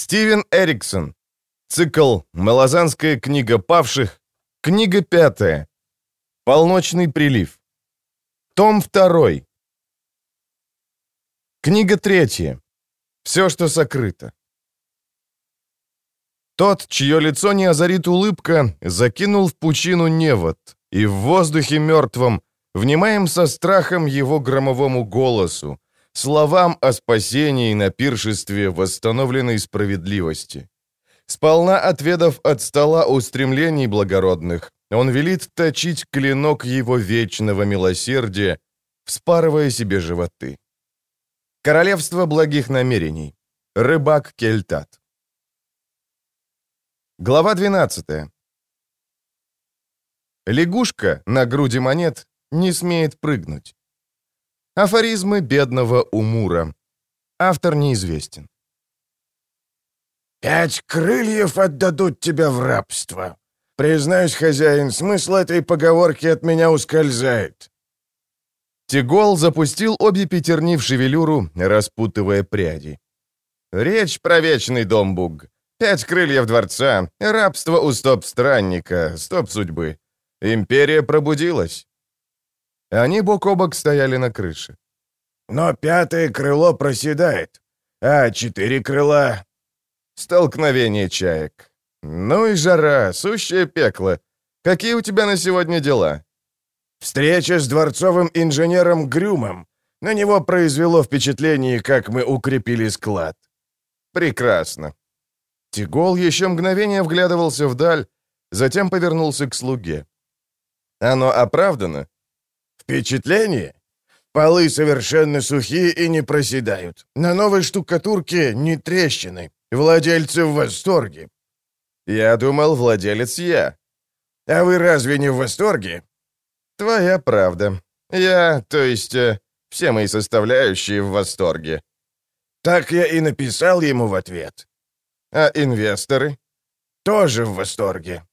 Стивен Эриксон. Цикл «Малозанская книга павших». Книга пятая. Полночный прилив. Том второй. Книга третья. Все, что сокрыто. Тот, чье лицо не озарит улыбка, закинул в пучину невод, и в воздухе мертвом внимаем со страхом его громовому голосу, словам о спасении на пиршестве восстановленной справедливости. Сполна отведав от стола устремлений благородных, он велит точить клинок его вечного милосердия, вспарывая себе животы. Королевство благих намерений. Рыбак Кельтат. Глава 12. Лягушка на груди монет не смеет прыгнуть. Афоризмы бедного Умура. Автор неизвестен. «Пять крыльев отдадут тебя в рабство. Признаюсь, хозяин, смысл этой поговорки от меня ускользает». Тигол запустил обе пятерни в шевелюру, распутывая пряди. «Речь про вечный дом Буг. Пять крыльев дворца, рабство у стоп-странника, стоп-судьбы. Империя пробудилась. Они бок о бок стояли на крыше. «Но пятое крыло проседает, а четыре крыла...» Столкновение чаек. Ну и жара, сущее пекло. Какие у тебя на сегодня дела? Встреча с дворцовым инженером Грюмом. На него произвело впечатление, как мы укрепили склад. Прекрасно. Тигол еще мгновение вглядывался вдаль, затем повернулся к слуге. Оно оправдано? Впечатление? Полы совершенно сухие и не проседают. На новой штукатурке не трещины. Владельцы в восторге. Я думал, владелец я. А вы разве не в восторге? Твоя правда. Я, то есть, э, все мои составляющие в восторге. Так я и написал ему в ответ. А инвесторы? Тоже в восторге.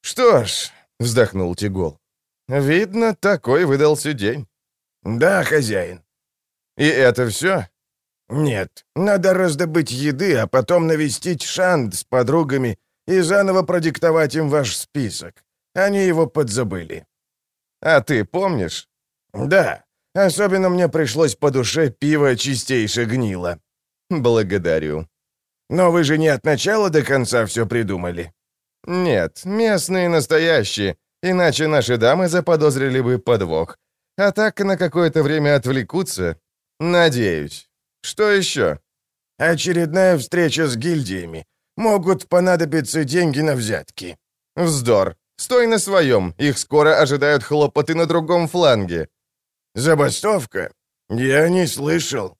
Что ж, вздохнул Тигол. Видно, такой выдался день. Да, хозяин. И это все? Нет, надо раздобыть еды, а потом навестить Шанд с подругами и заново продиктовать им ваш список. Они его подзабыли. А ты помнишь? Да. Особенно мне пришлось по душе пиво чистейше гнило. Благодарю. Но вы же не от начала до конца все придумали. Нет, местные настоящие, иначе наши дамы заподозрили бы подвох. А так на какое-то время отвлекутся. Надеюсь. Что еще? Очередная встреча с гильдиями. Могут понадобиться деньги на взятки. Вздор. Стой на своем. Их скоро ожидают хлопоты на другом фланге. Забастовка? Я не слышал.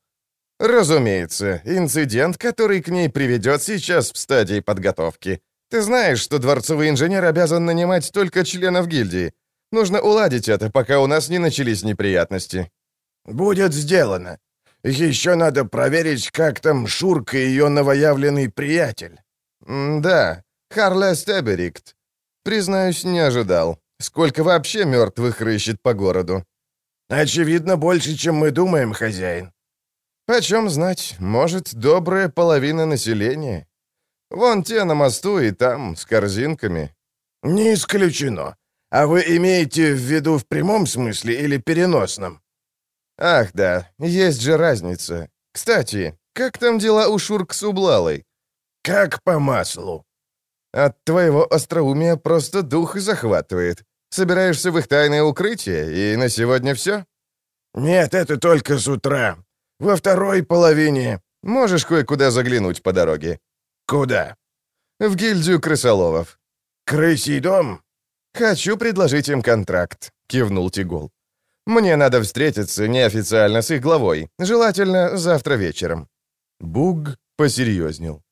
Разумеется, инцидент, который к ней приведет сейчас в стадии подготовки. Ты знаешь, что дворцовый инженер обязан нанимать только членов гильдии. Нужно уладить это, пока у нас не начались неприятности». «Будет сделано. Еще надо проверить, как там Шурка и ее новоявленный приятель». «Да, Харле Стеберикт. Признаюсь, не ожидал. Сколько вообще мертвых рыщет по городу?» «Очевидно, больше, чем мы думаем, хозяин». «Почем знать, может, добрая половина населения. Вон те на мосту и там, с корзинками». «Не исключено. А вы имеете в виду в прямом смысле или переносном?» «Ах, да, есть же разница. Кстати, как там дела у Шурк с Ублалой?» «Как по маслу». «От твоего остроумия просто дух захватывает. Собираешься в их тайное укрытие, и на сегодня все?» «Нет, это только с утра. Во второй половине...» «Можешь кое-куда заглянуть по дороге». «Куда?» «В гильдию крысоловов». «Крысий дом?» «Хочу предложить им контракт», — кивнул Тигол. «Мне надо встретиться неофициально с их главой, желательно завтра вечером». Буг посерьезнел.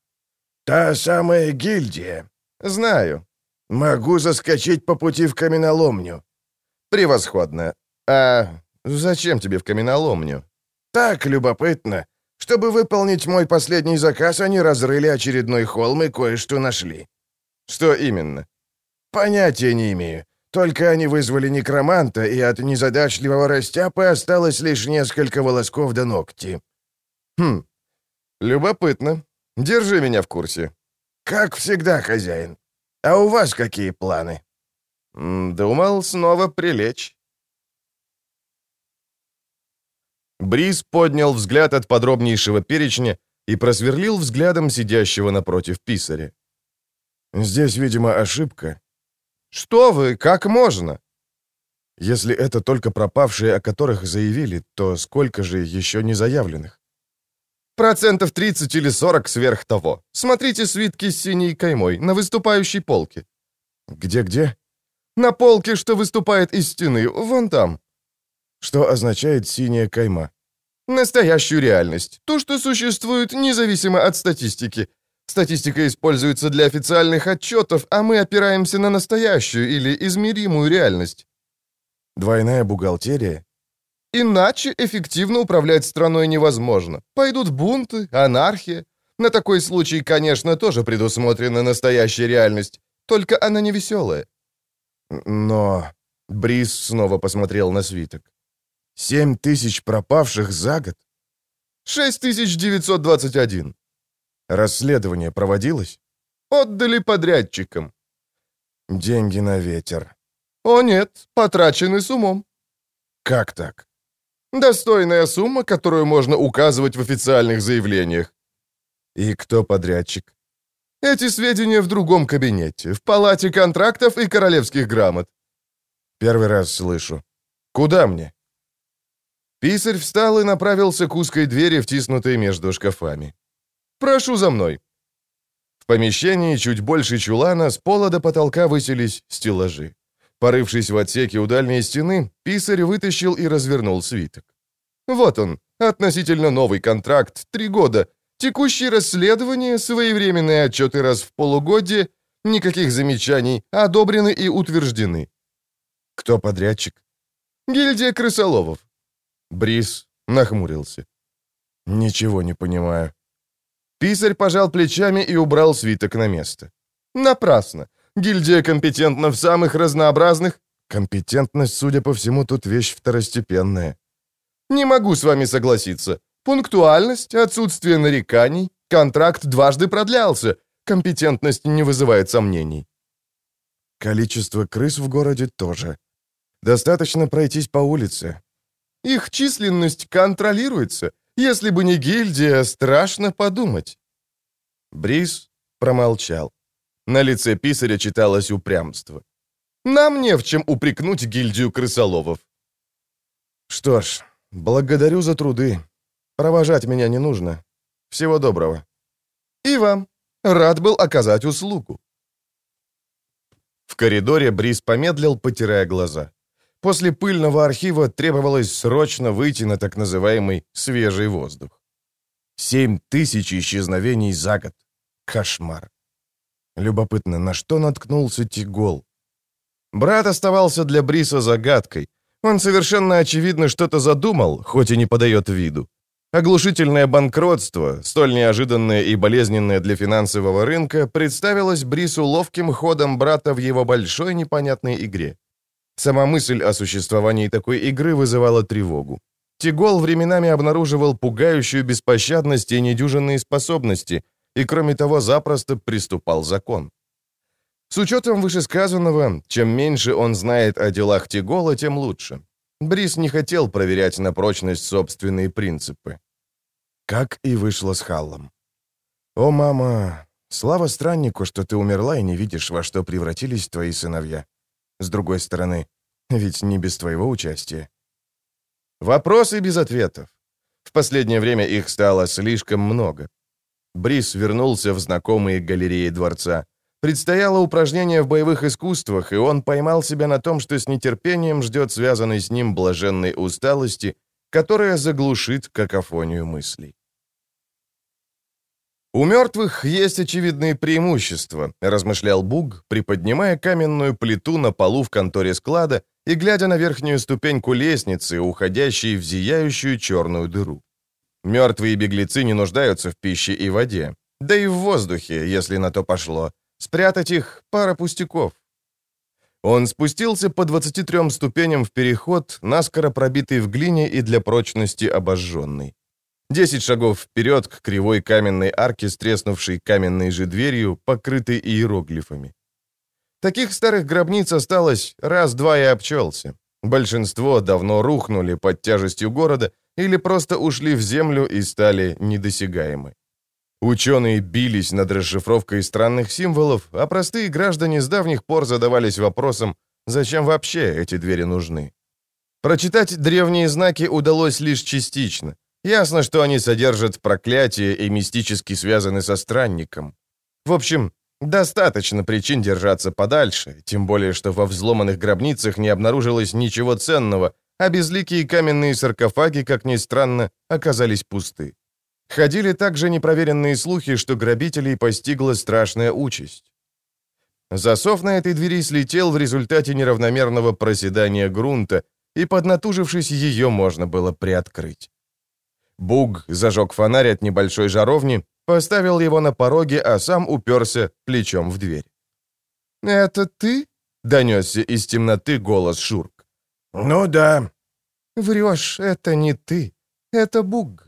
«Та самая гильдия». «Знаю». «Могу заскочить по пути в каменоломню». «Превосходно. А зачем тебе в каменоломню?» «Так любопытно. Чтобы выполнить мой последний заказ, они разрыли очередной холм и кое-что нашли». «Что именно?» «Понятия не имею. Только они вызвали некроманта, и от незадачливого растяпы осталось лишь несколько волосков до ногти». «Хм, любопытно. Держи меня в курсе». «Как всегда, хозяин. А у вас какие планы?» «Думал снова прилечь». Бриз поднял взгляд от подробнейшего перечня и просверлил взглядом сидящего напротив писаря. «Здесь, видимо, ошибка». «Что вы, как можно?» «Если это только пропавшие, о которых заявили, то сколько же еще не заявленных?» «Процентов 30 или 40 сверх того. Смотрите свитки с синей каймой на выступающей полке». «Где-где?» «На полке, что выступает из стены, вон там». «Что означает синяя кайма?» Настоящую реальность. То, что существует независимо от статистики. Статистика используется для официальных отчетов, а мы опираемся на настоящую или измеримую реальность. Двойная бухгалтерия? Иначе эффективно управлять страной невозможно. Пойдут бунты, анархия. На такой случай, конечно, тоже предусмотрена настоящая реальность, только она не веселая. Но... Брис снова посмотрел на свиток. Семь тысяч пропавших за год? 6921. Расследование проводилось? Отдали подрядчикам. Деньги на ветер. О нет, потрачены с умом. Как так? Достойная сумма, которую можно указывать в официальных заявлениях. И кто подрядчик? Эти сведения в другом кабинете, в палате контрактов и королевских грамот. Первый раз слышу. Куда мне? Писарь встал и направился к узкой двери, втиснутой между шкафами. «Прошу за мной». В помещении чуть больше чулана с пола до потолка высились стеллажи. Порывшись в отсеке у дальней стены, писарь вытащил и развернул свиток. Вот он, относительно новый контракт, три года, текущие расследования, своевременные отчеты раз в полугодие, никаких замечаний, одобрены и утверждены. Кто подрядчик? Гильдия крысоловов. Брис нахмурился. «Ничего не понимаю». Писарь пожал плечами и убрал свиток на место. «Напрасно. Гильдия компетентна в самых разнообразных...» «Компетентность, судя по всему, тут вещь второстепенная». «Не могу с вами согласиться. Пунктуальность, отсутствие нареканий, контракт дважды продлялся. Компетентность не вызывает сомнений». «Количество крыс в городе тоже. Достаточно пройтись по улице. Их численность контролируется. Если бы не гильдия, страшно подумать». Брис промолчал. На лице писаря читалось упрямство. «Нам не в чем упрекнуть гильдию крысоловов». «Что ж, благодарю за труды. Провожать меня не нужно. Всего доброго». «И вам. Рад был оказать услугу». В коридоре Брис помедлил, потирая глаза. После пыльного архива требовалось срочно выйти на так называемый свежий воздух. Семь тысяч исчезновений за год. Кошмар. Любопытно, на что наткнулся Тигол? Брат оставался для Бриса загадкой. Он совершенно очевидно что-то задумал, хоть и не подает виду. Оглушительное банкротство, столь неожиданное и болезненное для финансового рынка, представилось Брису ловким ходом брата в его большой непонятной игре. Сама мысль о существовании такой игры вызывала тревогу. Тигол временами обнаруживал пугающую беспощадность и недюжинные способности, и, кроме того, запросто приступал закон. С учетом вышесказанного, чем меньше он знает о делах Тигола, тем лучше. Брис не хотел проверять на прочность собственные принципы. Как и вышло с Халлом. «О, мама, слава страннику, что ты умерла и не видишь, во что превратились твои сыновья. С другой стороны, ведь не без твоего участия. Вопросы без ответов. В последнее время их стало слишком много. Брис вернулся в знакомые галереи дворца. Предстояло упражнение в боевых искусствах, и он поймал себя на том, что с нетерпением ждет связанной с ним блаженной усталости, которая заглушит какофонию мыслей. «У мертвых есть очевидные преимущества», — размышлял Буг, приподнимая каменную плиту на полу в конторе склада и глядя на верхнюю ступеньку лестницы, уходящей в зияющую черную дыру. Мертвые беглецы не нуждаются в пище и воде, да и в воздухе, если на то пошло. Спрятать их — пара пустяков. Он спустился по 23 ступеням в переход, наскоро пробитый в глине и для прочности обожженный. Десять шагов вперед к кривой каменной арке с треснувшей каменной же дверью, покрытой иероглифами. Таких старых гробниц осталось раз-два и обчелся. Большинство давно рухнули под тяжестью города или просто ушли в землю и стали недосягаемы. Ученые бились над расшифровкой странных символов, а простые граждане с давних пор задавались вопросом, зачем вообще эти двери нужны. Прочитать древние знаки удалось лишь частично. Ясно, что они содержат проклятие и мистически связаны со странником. В общем, достаточно причин держаться подальше, тем более, что во взломанных гробницах не обнаружилось ничего ценного, а безликие каменные саркофаги, как ни странно, оказались пусты. Ходили также непроверенные слухи, что грабителей постигла страшная участь. Засов на этой двери слетел в результате неравномерного проседания грунта, и, поднатужившись, ее можно было приоткрыть. Буг зажег фонарь от небольшой жаровни, поставил его на пороге, а сам уперся плечом в дверь. «Это ты?» — донесся из темноты голос Шурк. «Ну да». «Врешь, это не ты. Это Буг.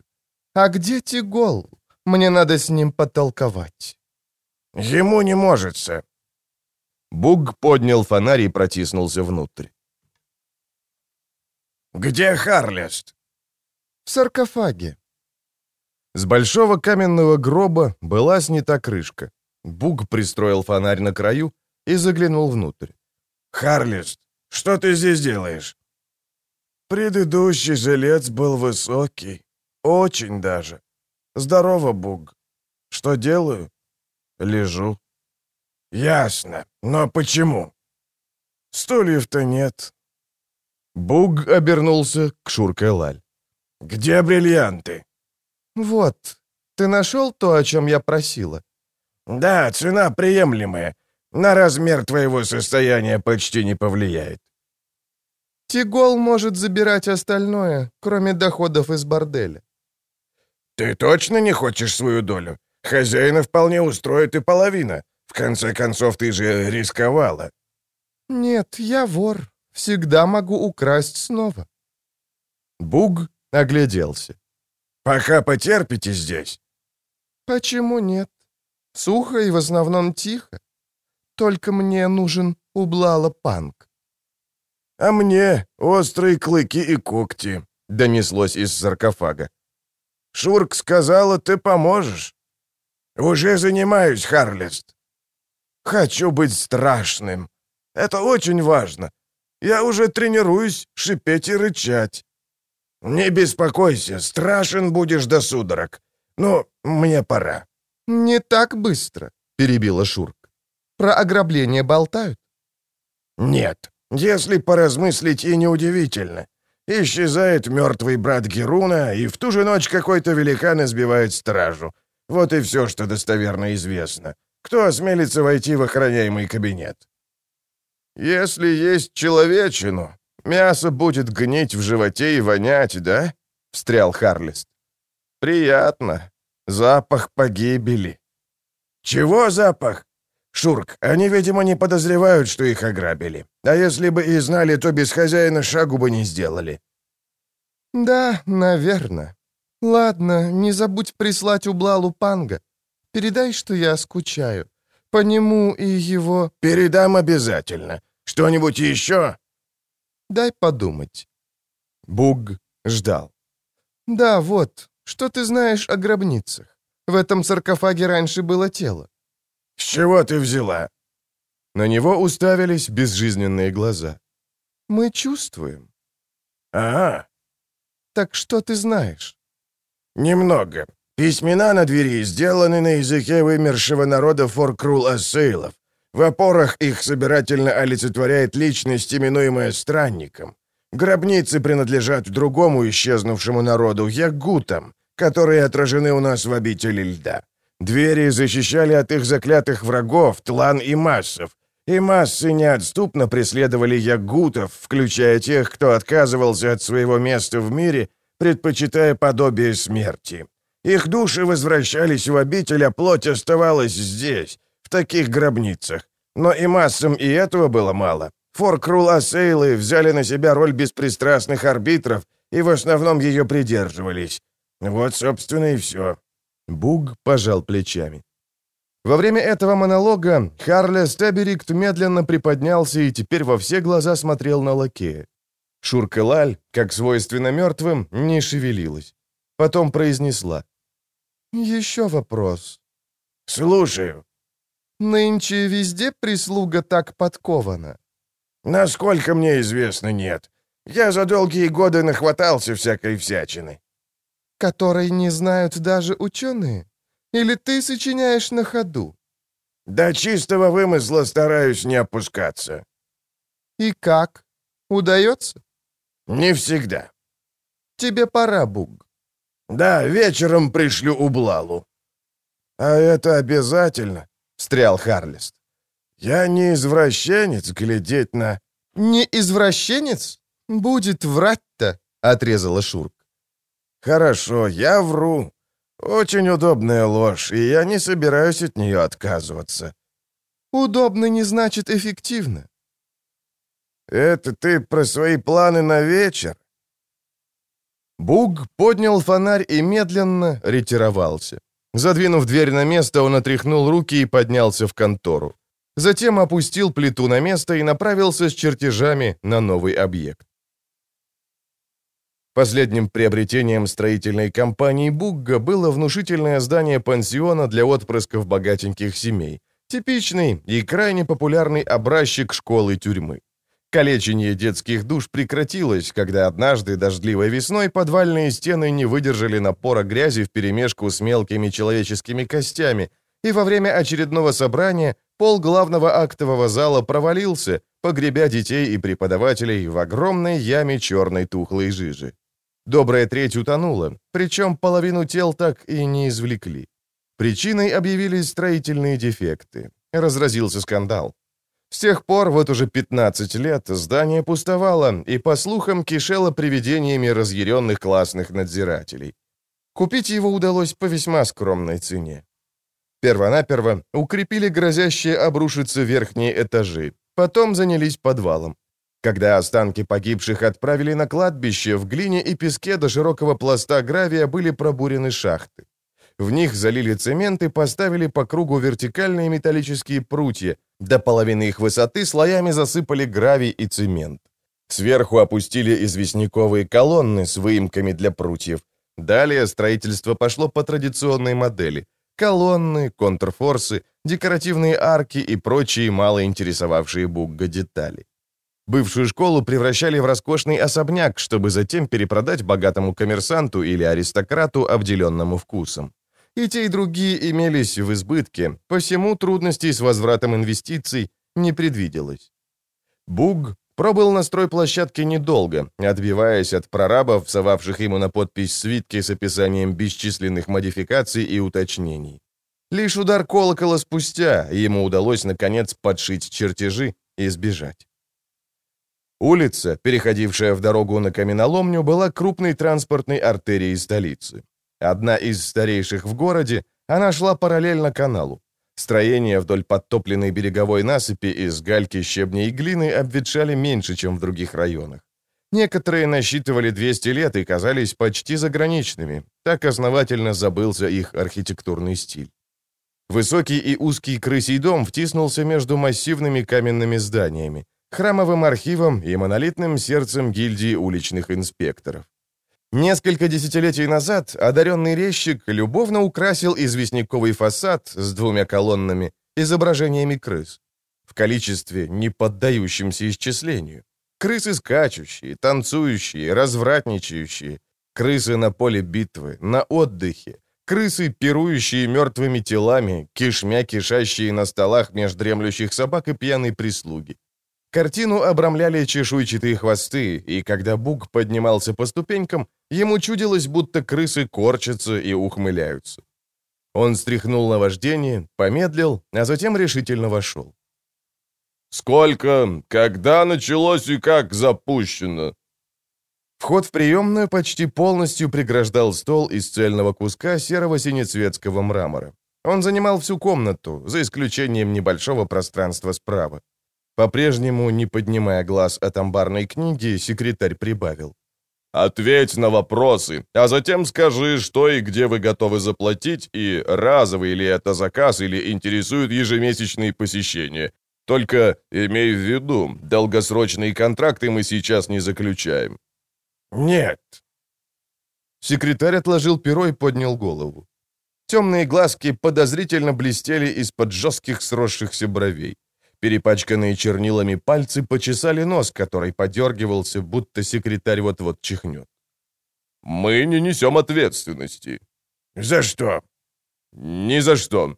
А где Тигол? Мне надо с ним потолковать». «Ему не можется». Буг поднял фонарь и протиснулся внутрь. «Где Харлест?» «В саркофаге». С большого каменного гроба была снята крышка. Буг пристроил фонарь на краю и заглянул внутрь. «Харлест, что ты здесь делаешь?» «Предыдущий жилец был высокий. Очень даже. Здорово, Буг. Что делаю?» «Лежу». «Ясно. Но почему?» «Стульев-то нет. Буг обернулся к Шурке Лаль. «Где бриллианты?» «Вот. Ты нашел то, о чем я просила?» «Да, цена приемлемая. На размер твоего состояния почти не повлияет». «Тигол может забирать остальное, кроме доходов из борделя». «Ты точно не хочешь свою долю? Хозяина вполне устроит и половина. В конце концов, ты же рисковала». «Нет, я вор. Всегда могу украсть снова». Буг огляделся. «Пока потерпите здесь». «Почему нет? Сухо и в основном тихо. Только мне нужен ублала панк». «А мне острые клыки и когти», — донеслось из саркофага. «Шурк сказала, ты поможешь». «Уже занимаюсь, Харлест. Хочу быть страшным. Это очень важно. Я уже тренируюсь шипеть и рычать. Не беспокойся, страшен будешь до судорог. Ну, мне пора. Не так быстро, перебила Шурк. Про ограбление болтают? Нет, если поразмыслить и неудивительно. Исчезает мертвый брат Геруна, и в ту же ночь какой-то великан избивает стражу. Вот и все, что достоверно известно. Кто осмелится войти в охраняемый кабинет? «Если есть человечину, мясо будет гнить в животе и вонять, да?» — встрял Харлист. «Приятно. Запах погибели». «Чего запах?» «Шурк, они, видимо, не подозревают, что их ограбили. А если бы и знали, то без хозяина шагу бы не сделали». «Да, наверное. Ладно, не забудь прислать Ублалу Панга. Передай, что я скучаю. По нему и его...» «Передам обязательно. Что-нибудь еще?» «Дай подумать». Буг ждал. «Да, вот. Что ты знаешь о гробницах? В этом саркофаге раньше было тело». «С чего ты взяла?» На него уставились безжизненные глаза. «Мы чувствуем». «Ага». «Так что ты знаешь?» «Немного. Письмена на двери сделаны на языке вымершего народа Форкрул-Ассейлов. В опорах их собирательно олицетворяет личность, именуемая странником. Гробницы принадлежат другому исчезнувшему народу, ягутам, которые отражены у нас в обители льда. Двери защищали от их заклятых врагов, тлан и массов, и массы неотступно преследовали ягутов, включая тех, кто отказывался от своего места в мире, предпочитая подобие смерти. Их души возвращались в обитель, а плоть оставалась здесь, в таких гробницах. Но и массам и этого было мало. Форкрул-Асейлы взяли на себя роль беспристрастных арбитров и в основном ее придерживались. Вот, собственно, и все». Буг пожал плечами. Во время этого монолога Харле Стеберикт медленно приподнялся и теперь во все глаза смотрел на лакея. Шурка Лаль, как свойственно мертвым, не шевелилась. Потом произнесла. «Еще вопрос». «Слушаю». «Нынче везде прислуга так подкована?» «Насколько мне известно, нет. Я за долгие годы нахватался всякой всячины». «Которой не знают даже ученые? Или ты сочиняешь на ходу?» «До чистого вымысла стараюсь не опускаться». «И как? Удается?» «Не всегда». «Тебе пора, Буг». «Да, вечером пришлю Ублалу». «А это обязательно?» — встрял Харлист. «Я не извращенец глядеть на...» «Не извращенец? Будет врать-то», — отрезала Шурк. «Хорошо, я вру. Очень удобная ложь, и я не собираюсь от нее отказываться». «Удобно не значит эффективно. «Это ты про свои планы на вечер?» Буг поднял фонарь и медленно ретировался. Задвинув дверь на место, он отряхнул руки и поднялся в контору. Затем опустил плиту на место и направился с чертежами на новый объект. Последним приобретением строительной компании Бугга было внушительное здание пансиона для отпрысков богатеньких семей. Типичный и крайне популярный образчик школы-тюрьмы. Калечение детских душ прекратилось, когда однажды дождливой весной подвальные стены не выдержали напора грязи вперемешку с мелкими человеческими костями, и во время очередного собрания пол главного актового зала провалился, погребя детей и преподавателей в огромной яме черной тухлой жижи. Добрая треть утонула, причем половину тел так и не извлекли. Причиной объявились строительные дефекты. Разразился скандал. С тех пор, вот уже 15 лет, здание пустовало и, по слухам, кишело привидениями разъяренных классных надзирателей. Купить его удалось по весьма скромной цене. Первонаперво укрепили грозящие обрушиться верхние этажи, потом занялись подвалом. Когда останки погибших отправили на кладбище, в глине и песке до широкого пласта гравия были пробурены шахты. В них залили цемент и поставили по кругу вертикальные металлические прутья, до половины их высоты слоями засыпали гравий и цемент. Сверху опустили известняковые колонны с выемками для прутьев. Далее строительство пошло по традиционной модели. Колонны, контрфорсы, декоративные арки и прочие мало интересовавшие Бугга детали. Бывшую школу превращали в роскошный особняк, чтобы затем перепродать богатому коммерсанту или аристократу, обделенному вкусом. И те, и другие имелись в избытке, посему трудностей с возвратом инвестиций не предвиделось. Буг пробыл на стройплощадке недолго, отбиваясь от прорабов, совавших ему на подпись свитки с описанием бесчисленных модификаций и уточнений. Лишь удар колокола спустя ему удалось, наконец, подшить чертежи и сбежать. Улица, переходившая в дорогу на каменоломню, была крупной транспортной артерией столицы. Одна из старейших в городе, она шла параллельно каналу. Строения вдоль подтопленной береговой насыпи из гальки, щебня и глины обветшали меньше, чем в других районах. Некоторые насчитывали 200 лет и казались почти заграничными. Так основательно забылся их архитектурный стиль. Высокий и узкий крысий дом втиснулся между массивными каменными зданиями, храмовым архивом и монолитным сердцем гильдии уличных инспекторов. Несколько десятилетий назад одаренный резчик любовно украсил известняковый фасад с двумя колоннами изображениями крыс. В количестве, не поддающемся исчислению. Крысы скачущие, танцующие, развратничающие. Крысы на поле битвы, на отдыхе. Крысы, пирующие мертвыми телами, кишмя кишащие на столах меж дремлющих собак и пьяной прислуги. Картину обрамляли чешуйчатые хвосты, и когда Буг поднимался по ступенькам, ему чудилось, будто крысы корчатся и ухмыляются. Он стряхнул на вождение, помедлил, а затем решительно вошел. «Сколько? Когда началось и как запущено?» Вход в приемную почти полностью преграждал стол из цельного куска серого синецветского мрамора. Он занимал всю комнату, за исключением небольшого пространства справа. По-прежнему, не поднимая глаз от амбарной книги, секретарь прибавил. Ответь на вопросы, а затем скажи, что и где вы готовы заплатить, и разовый ли это заказ, или интересуют ежемесячные посещения. Только имей в виду, долгосрочные контракты мы сейчас не заключаем». «Нет». Секретарь отложил перо и поднял голову. Темные глазки подозрительно блестели из-под жестких сросшихся бровей. Перепачканные чернилами пальцы почесали нос, который подергивался, будто секретарь вот-вот чихнет. «Мы не несем ответственности». «За что?» «Ни за что».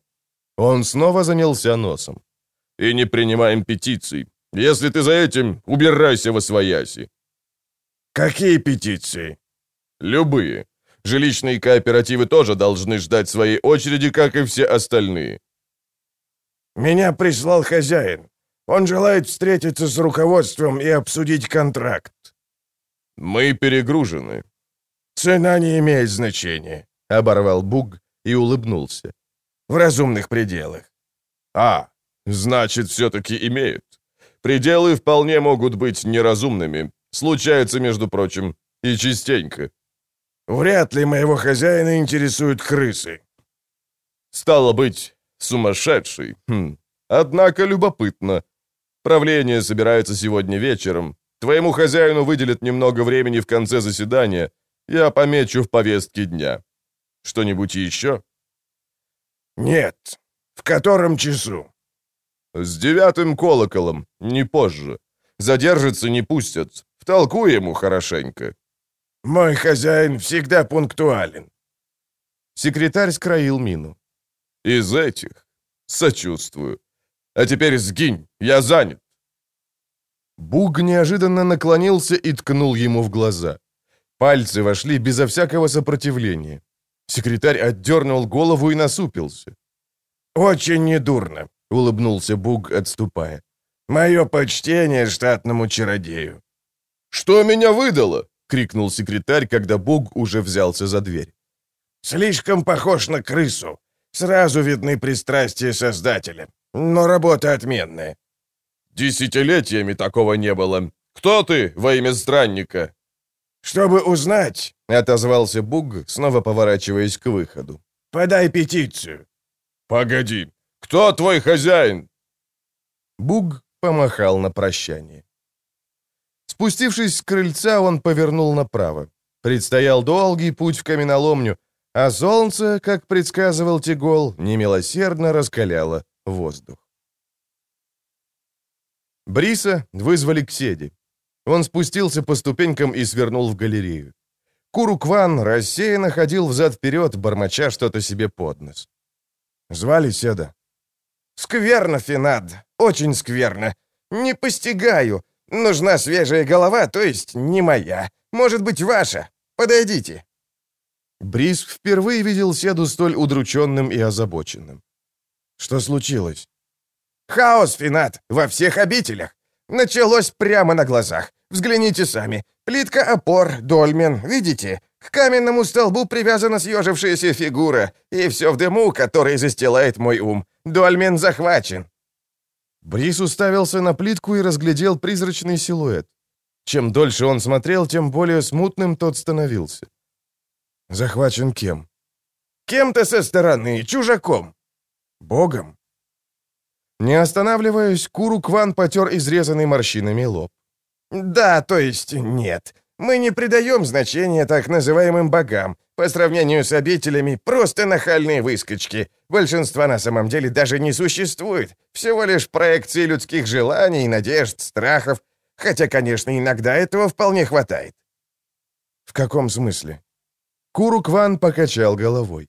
Он снова занялся носом. «И не принимаем петиций. Если ты за этим, убирайся во свояси». «Какие петиции?» «Любые. Жилищные кооперативы тоже должны ждать своей очереди, как и все остальные. «Меня прислал хозяин. Он желает встретиться с руководством и обсудить контракт». «Мы перегружены». «Цена не имеет значения», — оборвал Буг и улыбнулся. «В разумных пределах». «А, значит, все-таки имеют. Пределы вполне могут быть неразумными. Случается, между прочим, и частенько». «Вряд ли моего хозяина интересуют крысы». «Стало быть, Сумасшедший. Хм. Однако любопытно. Правление собирается сегодня вечером. Твоему хозяину выделят немного времени в конце заседания. Я помечу в повестке дня. Что-нибудь еще? Нет. В котором часу? С девятым колоколом, не позже. Задержится не пустят. Втолкуй ему хорошенько. Мой хозяин всегда пунктуален. Секретарь скроил мину. Из этих. Сочувствую. А теперь сгинь, я занят. Буг неожиданно наклонился и ткнул ему в глаза. Пальцы вошли безо всякого сопротивления. Секретарь отдернул голову и насупился. «Очень недурно», — улыбнулся Буг, отступая. «Мое почтение штатному чародею». «Что меня выдало?» — крикнул секретарь, когда Буг уже взялся за дверь. «Слишком похож на крысу. Сразу видны пристрастия создателя. Но работа отменная. Десятилетиями такого не было. Кто ты во имя странника? Чтобы узнать, — отозвался Буг, снова поворачиваясь к выходу. Подай петицию. Погоди, кто твой хозяин? Буг помахал на прощание. Спустившись с крыльца, он повернул направо. Предстоял долгий путь в каменоломню, а солнце, как предсказывал Тигол, немилосердно раскаляло воздух. Бриса вызвали к седи. Он спустился по ступенькам и свернул в галерею. Курукван рассеянно ходил взад-вперед, бормоча что-то себе под нос. Звали Седа. «Скверно, Финад, очень скверно. Не постигаю. Нужна свежая голова, то есть не моя. Может быть, ваша. Подойдите». Брис впервые видел Седу столь удрученным и озабоченным. Что случилось? Хаос, Финат, во всех обителях. Началось прямо на глазах. Взгляните сами. Плитка опор, дольмен, видите? К каменному столбу привязана съежившаяся фигура, и все в дыму, который застилает мой ум. Дольмен захвачен. Брис уставился на плитку и разглядел призрачный силуэт. Чем дольше он смотрел, тем более смутным тот становился. Захвачен кем? Кем-то со стороны, чужаком. Богом? Не останавливаясь, Куру Кван потер изрезанный морщинами лоб. Да, то есть нет. Мы не придаем значения так называемым богам. По сравнению с обителями, просто нахальные выскочки. Большинства на самом деле даже не существует. Всего лишь проекции людских желаний, надежд, страхов. Хотя, конечно, иногда этого вполне хватает. В каком смысле? Курукван покачал головой.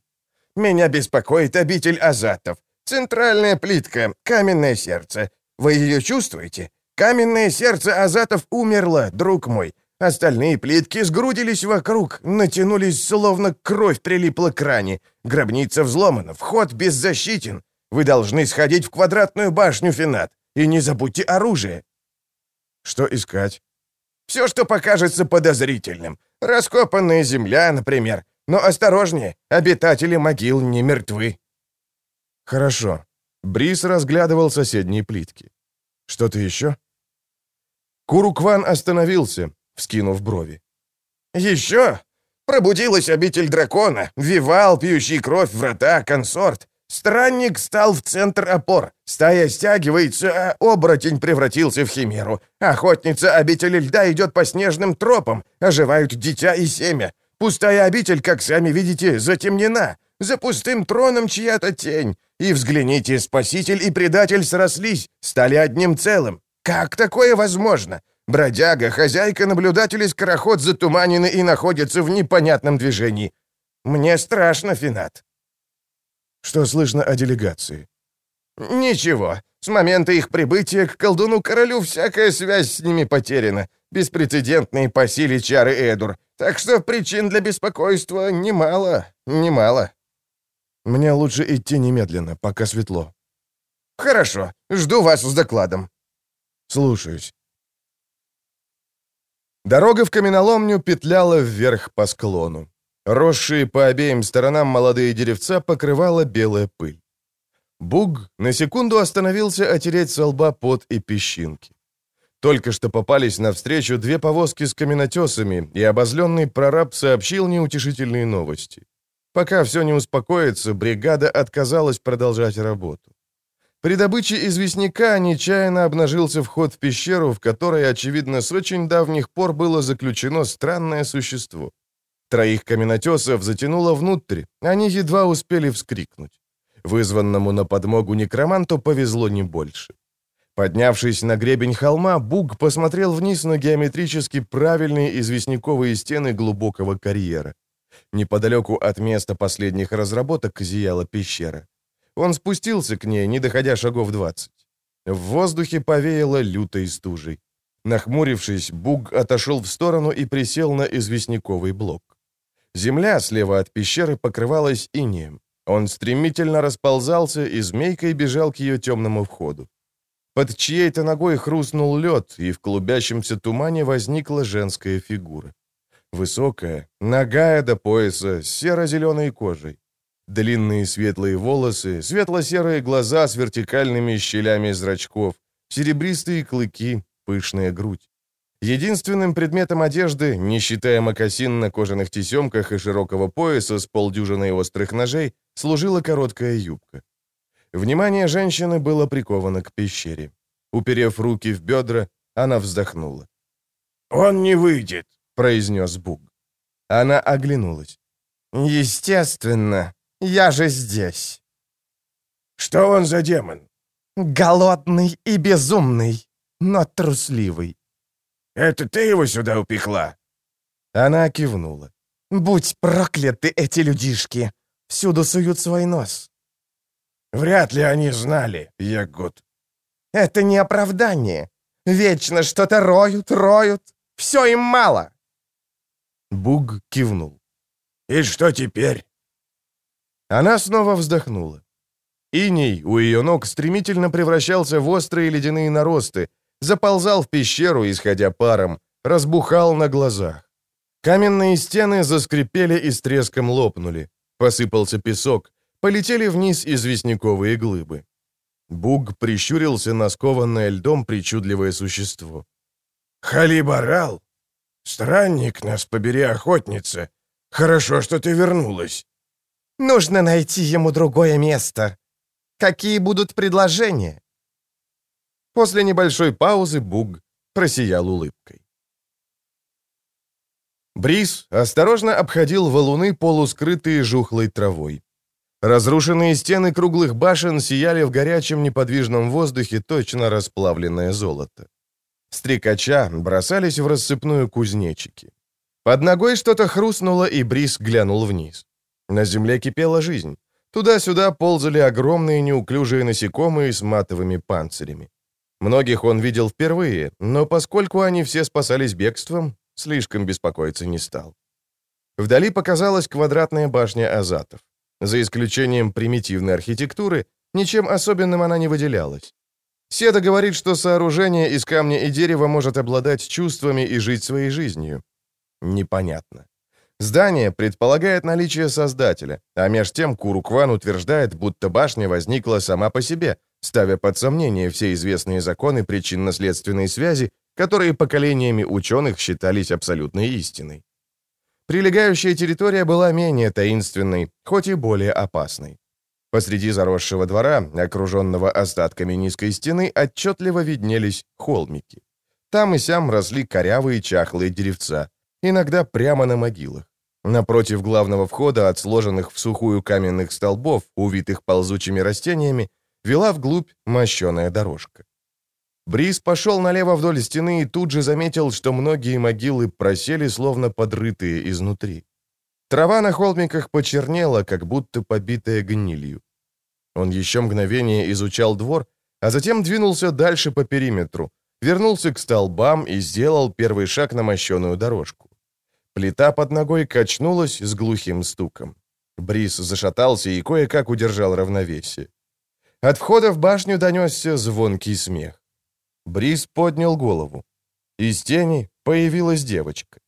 «Меня беспокоит обитель азатов. Центральная плитка, каменное сердце. Вы ее чувствуете? Каменное сердце азатов умерло, друг мой. Остальные плитки сгрудились вокруг, натянулись, словно кровь прилипла к ране. Гробница взломана, вход беззащитен. Вы должны сходить в квадратную башню, Финат, и не забудьте оружие». «Что искать?» «Все, что покажется подозрительным. Раскопанная земля, например. Но осторожнее, обитатели могил не мертвы». «Хорошо». Брис разглядывал соседние плитки. «Что-то еще?» Курукван остановился, вскинув брови. «Еще? Пробудилась обитель дракона, вивал, пьющий кровь, врата, консорт. Странник стал в центр опор. Стая стягивается, а оборотень превратился в химеру. Охотница обители льда идет по снежным тропам. Оживают дитя и семя. Пустая обитель, как сами видите, затемнена. За пустым троном чья-то тень. И взгляните, спаситель и предатель срослись, стали одним целым. Как такое возможно? Бродяга, хозяйка, наблюдатель и скороход затуманены и находятся в непонятном движении. Мне страшно, Финат. Что слышно о делегации? Ничего. С момента их прибытия к колдуну-королю всякая связь с ними потеряна. Беспрецедентные по силе чары Эдур. Так что причин для беспокойства немало, немало. Мне лучше идти немедленно, пока светло. Хорошо. Жду вас с докладом. Слушаюсь. Дорога в каменоломню петляла вверх по склону. Росшие по обеим сторонам молодые деревца покрывала белая пыль. Буг на секунду остановился отереть со лба пот и песчинки. Только что попались навстречу две повозки с каменотесами, и обозленный прораб сообщил неутешительные новости. Пока все не успокоится, бригада отказалась продолжать работу. При добыче известняка нечаянно обнажился вход в пещеру, в которой, очевидно, с очень давних пор было заключено странное существо. Троих каменотесов затянуло внутрь, они едва успели вскрикнуть. Вызванному на подмогу некроманту повезло не больше. Поднявшись на гребень холма, Буг посмотрел вниз на геометрически правильные известняковые стены глубокого карьера. Неподалеку от места последних разработок зияла пещера. Он спустился к ней, не доходя шагов двадцать. В воздухе повеяло лютой стужей. Нахмурившись, Буг отошел в сторону и присел на известняковый блок. Земля слева от пещеры покрывалась инеем. Он стремительно расползался и змейкой бежал к ее темному входу. Под чьей-то ногой хрустнул лед, и в клубящемся тумане возникла женская фигура. Высокая, ногая до пояса, с серо-зеленой кожей. Длинные светлые волосы, светло-серые глаза с вертикальными щелями зрачков, серебристые клыки, пышная грудь. Единственным предметом одежды, не считая мокасин на кожаных тесемках и широкого пояса с полдюжиной острых ножей, служила короткая юбка. Внимание женщины было приковано к пещере. Уперев руки в бедра, она вздохнула. «Он не выйдет», — произнес Буг. Она оглянулась. «Естественно, я же здесь». «Что он за демон?» «Голодный и безумный, но трусливый. «Это ты его сюда упекла?» Она кивнула. «Будь прокляты эти людишки! Всюду суют свой нос!» «Вряд ли они знали, Ягуд». «Это не оправдание. Вечно что-то роют, роют. Все им мало!» Буг кивнул. «И что теперь?» Она снова вздохнула. Иней у ее ног стремительно превращался в острые ледяные наросты, заползал в пещеру, исходя паром, разбухал на глазах. Каменные стены заскрипели и с треском лопнули. Посыпался песок, полетели вниз известняковые глыбы. Буг прищурился на скованное льдом причудливое существо. «Халибарал? Странник нас побери, охотница. Хорошо, что ты вернулась». «Нужно найти ему другое место. Какие будут предложения?» После небольшой паузы Буг просиял улыбкой. Бриз осторожно обходил валуны, полускрытые жухлой травой. Разрушенные стены круглых башен сияли в горячем неподвижном воздухе точно расплавленное золото. Стрекача бросались в рассыпную кузнечики. Под ногой что-то хрустнуло, и Бриз глянул вниз. На земле кипела жизнь. Туда-сюда ползали огромные неуклюжие насекомые с матовыми панцирями. Многих он видел впервые, но поскольку они все спасались бегством, слишком беспокоиться не стал. Вдали показалась квадратная башня азатов. За исключением примитивной архитектуры, ничем особенным она не выделялась. Седа говорит, что сооружение из камня и дерева может обладать чувствами и жить своей жизнью. Непонятно. Здание предполагает наличие создателя, а меж тем Курукван утверждает, будто башня возникла сама по себе, ставя под сомнение все известные законы причинно-следственной связи, которые поколениями ученых считались абсолютной истиной. Прилегающая территория была менее таинственной, хоть и более опасной. Посреди заросшего двора, окруженного остатками низкой стены, отчетливо виднелись холмики. Там и сям росли корявые чахлые деревца, иногда прямо на могилах. Напротив главного входа от сложенных в сухую каменных столбов, увитых ползучими растениями, вела вглубь мощеная дорожка. Бриз пошел налево вдоль стены и тут же заметил, что многие могилы просели, словно подрытые изнутри. Трава на холмиках почернела, как будто побитая гнилью. Он еще мгновение изучал двор, а затем двинулся дальше по периметру, вернулся к столбам и сделал первый шаг на мощеную дорожку. Плита под ногой качнулась с глухим стуком. Бриз зашатался и кое-как удержал равновесие. От входа в башню донесся звонкий смех. Бриз поднял голову. Из тени появилась девочка.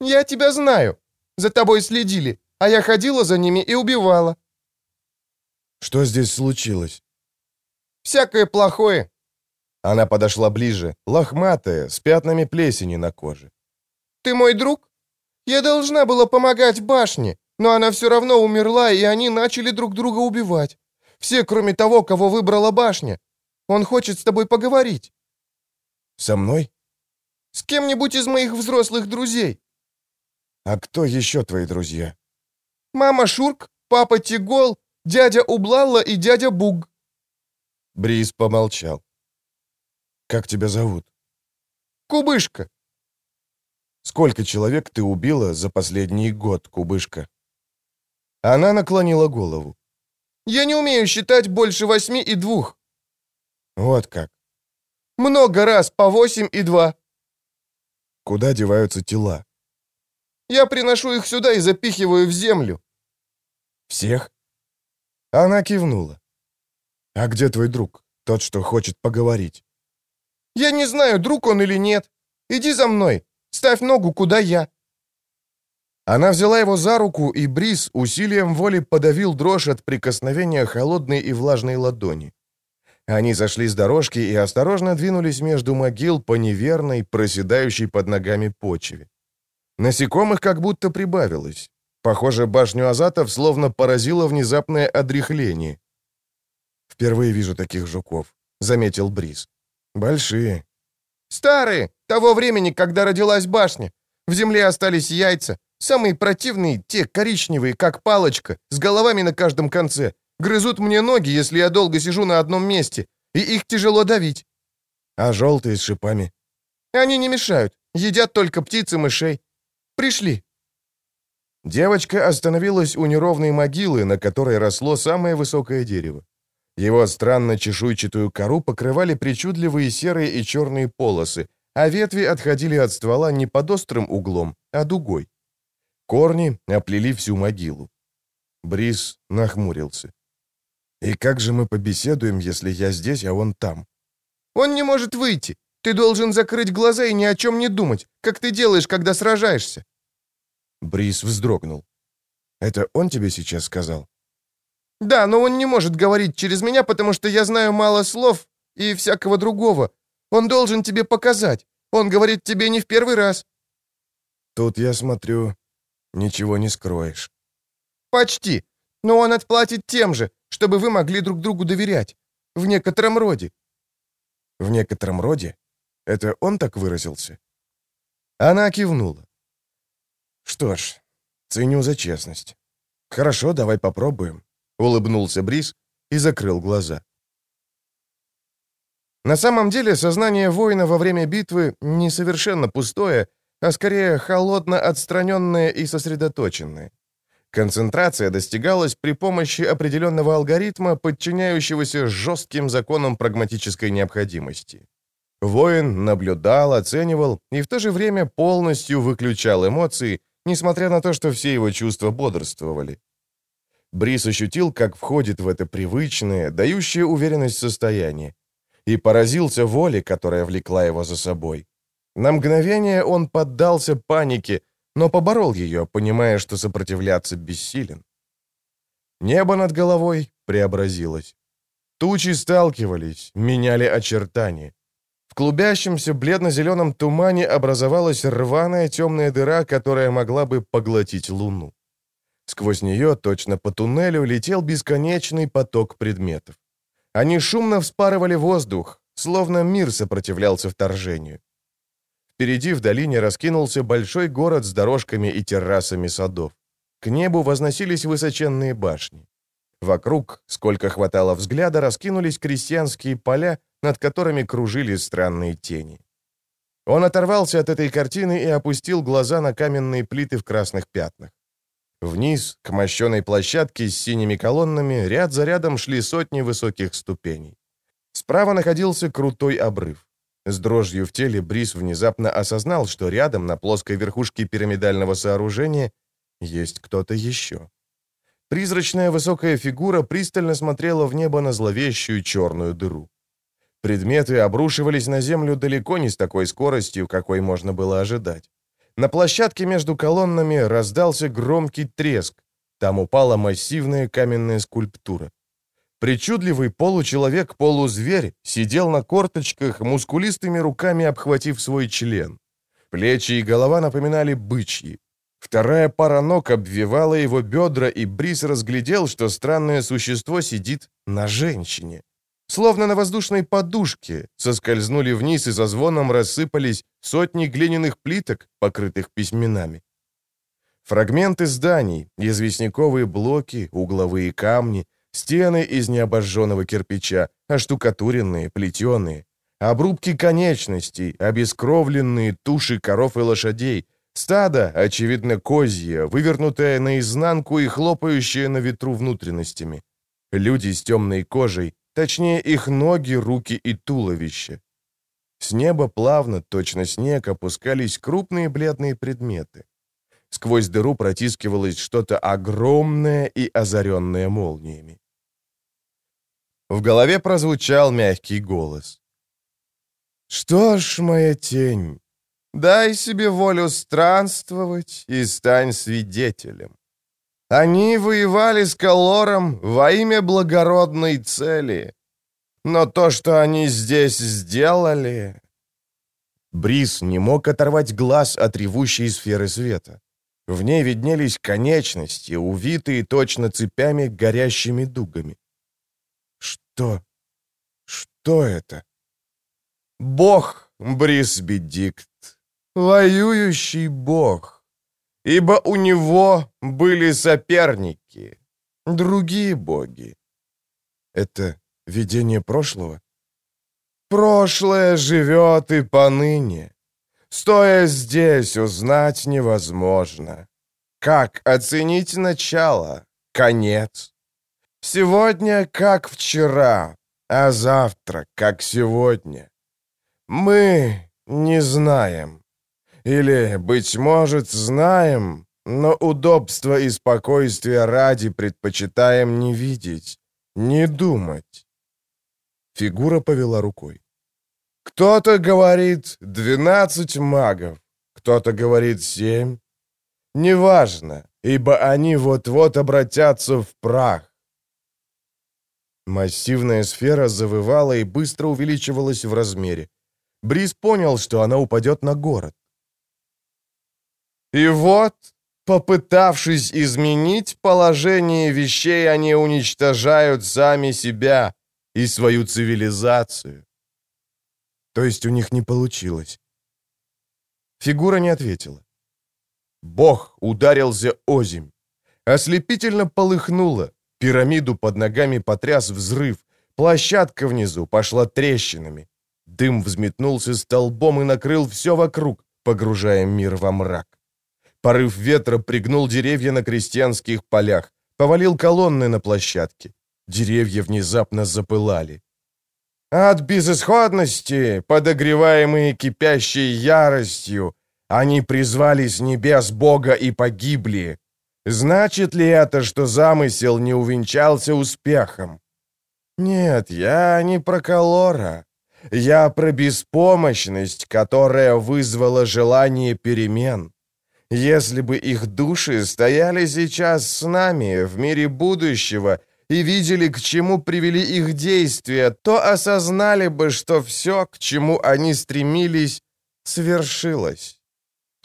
«Я тебя знаю. За тобой следили, а я ходила за ними и убивала». «Что здесь случилось?» «Всякое плохое». Она подошла ближе, лохматая, с пятнами плесени на коже. «Ты мой друг? Я должна была помогать башне, но она все равно умерла, и они начали друг друга убивать. Все, кроме того, кого выбрала башня. Он хочет с тобой поговорить». «Со мной?» «С кем-нибудь из моих взрослых друзей». «А кто еще твои друзья?» «Мама Шурк, папа Тигол, дядя Ублалла и дядя Буг». Бриз помолчал. «Как тебя зовут?» «Кубышка». «Сколько человек ты убила за последний год, Кубышка?» Она наклонила голову. «Я не умею считать больше восьми и двух». «Вот как. Много раз по восемь и два. Куда деваются тела? Я приношу их сюда и запихиваю в землю. Всех? Она кивнула. А где твой друг? Тот, что хочет поговорить. Я не знаю, друг он или нет. Иди за мной. Ставь ногу, куда я. Она взяла его за руку, и Брис усилием воли подавил дрожь от прикосновения холодной и влажной ладони. Они сошли с дорожки и осторожно двинулись между могил по неверной, проседающей под ногами почве. Насекомых как будто прибавилось. Похоже, башню Азатов словно поразило внезапное одряхление. «Впервые вижу таких жуков», — заметил Бриз. «Большие». «Старые, того времени, когда родилась башня. В земле остались яйца. Самые противные, те коричневые, как палочка, с головами на каждом конце. Грызут мне ноги, если я долго сижу на одном месте, и их тяжело давить. А желтые с шипами? Они не мешают, едят только птиц и мышей. Пришли. Девочка остановилась у неровной могилы, на которой росло самое высокое дерево. Его странно чешуйчатую кору покрывали причудливые серые и черные полосы, а ветви отходили от ствола не под острым углом, а дугой. Корни оплели всю могилу. Брис нахмурился. «И как же мы побеседуем, если я здесь, а он там?» «Он не может выйти. Ты должен закрыть глаза и ни о чем не думать, как ты делаешь, когда сражаешься». Брис вздрогнул. «Это он тебе сейчас сказал?» «Да, но он не может говорить через меня, потому что я знаю мало слов и всякого другого. Он должен тебе показать. Он говорит тебе не в первый раз». «Тут, я смотрю, ничего не скроешь». «Почти. Но он отплатит тем же, чтобы вы могли друг другу доверять. В некотором роде». «В некотором роде? Это он так выразился?» Она кивнула. «Что ж, ценю за честность. Хорошо, давай попробуем», — улыбнулся Брис и закрыл глаза. На самом деле, сознание воина во время битвы не совершенно пустое, а скорее холодно отстраненное и сосредоточенное. Концентрация достигалась при помощи определенного алгоритма, подчиняющегося жестким законам прагматической необходимости. Воин наблюдал, оценивал и в то же время полностью выключал эмоции, несмотря на то, что все его чувства бодрствовали. Брис ощутил, как входит в это привычное, дающее уверенность состояние, и поразился воле, которая влекла его за собой. На мгновение он поддался панике, но поборол ее, понимая, что сопротивляться бессилен. Небо над головой преобразилось. Тучи сталкивались, меняли очертания. В клубящемся бледно-зеленом тумане образовалась рваная темная дыра, которая могла бы поглотить Луну. Сквозь нее, точно по туннелю, летел бесконечный поток предметов. Они шумно вспарывали воздух, словно мир сопротивлялся вторжению. Впереди в долине раскинулся большой город с дорожками и террасами садов. К небу возносились высоченные башни. Вокруг, сколько хватало взгляда, раскинулись крестьянские поля, над которыми кружили странные тени. Он оторвался от этой картины и опустил глаза на каменные плиты в красных пятнах. Вниз, к мощеной площадке с синими колоннами, ряд за рядом шли сотни высоких ступеней. Справа находился крутой обрыв. С дрожью в теле Брис внезапно осознал, что рядом, на плоской верхушке пирамидального сооружения, есть кто-то еще. Призрачная высокая фигура пристально смотрела в небо на зловещую черную дыру. Предметы обрушивались на землю далеко не с такой скоростью, какой можно было ожидать. На площадке между колоннами раздался громкий треск. Там упала массивная каменная скульптура. Причудливый получеловек-полузверь сидел на корточках, мускулистыми руками обхватив свой член. Плечи и голова напоминали бычьи. Вторая пара ног обвивала его бедра, и Брис разглядел, что странное существо сидит на женщине. Словно на воздушной подушке соскользнули вниз и за звоном рассыпались сотни глиняных плиток, покрытых письменами. Фрагменты зданий, известняковые блоки, угловые камни, стены из необожженного кирпича, оштукатуренные, плетеные, обрубки конечностей, обескровленные туши коров и лошадей, стадо, очевидно, козье, вывернутое наизнанку и хлопающее на ветру внутренностями. Люди с темной кожей, Точнее, их ноги, руки и туловище. С неба плавно, точно снег, опускались крупные бледные предметы. Сквозь дыру протискивалось что-то огромное и озаренное молниями. В голове прозвучал мягкий голос. «Что ж, моя тень, дай себе волю странствовать и стань свидетелем. Они воевали с Калором во имя благородной цели. Но то, что они здесь сделали...» Брис не мог оторвать глаз от ревущей сферы света. В ней виднелись конечности, увитые точно цепями горящими дугами. «Что? Что это?» «Бог, Брис Бедикт, воюющий бог» ибо у него были соперники, другие боги. Это видение прошлого? Прошлое живет и поныне. Стоя здесь, узнать невозможно. Как оценить начало, конец? Сегодня, как вчера, а завтра, как сегодня. Мы не знаем. Или, быть может, знаем, но удобства и спокойствия ради предпочитаем не видеть, не думать. Фигура повела рукой. Кто-то говорит двенадцать магов, кто-то говорит семь. Неважно, ибо они вот-вот обратятся в прах. Массивная сфера завывала и быстро увеличивалась в размере. Бриз понял, что она упадет на город. И вот, попытавшись изменить положение вещей, они уничтожают сами себя и свою цивилизацию. То есть у них не получилось. Фигура не ответила. Бог ударился озимь. Ослепительно полыхнуло. Пирамиду под ногами потряс взрыв. Площадка внизу пошла трещинами. Дым взметнулся столбом и накрыл все вокруг, погружая мир во мрак. Порыв ветра пригнул деревья на крестьянских полях, повалил колонны на площадке. Деревья внезапно запылали. От безысходности, подогреваемые кипящей яростью, они призвали с небес Бога и погибли. Значит ли это, что замысел не увенчался успехом? Нет, я не про Калора. Я про беспомощность, которая вызвала желание перемен. Если бы их души стояли сейчас с нами в мире будущего, и видели, к чему привели их действия, то осознали бы, что все, к чему они стремились, свершилось.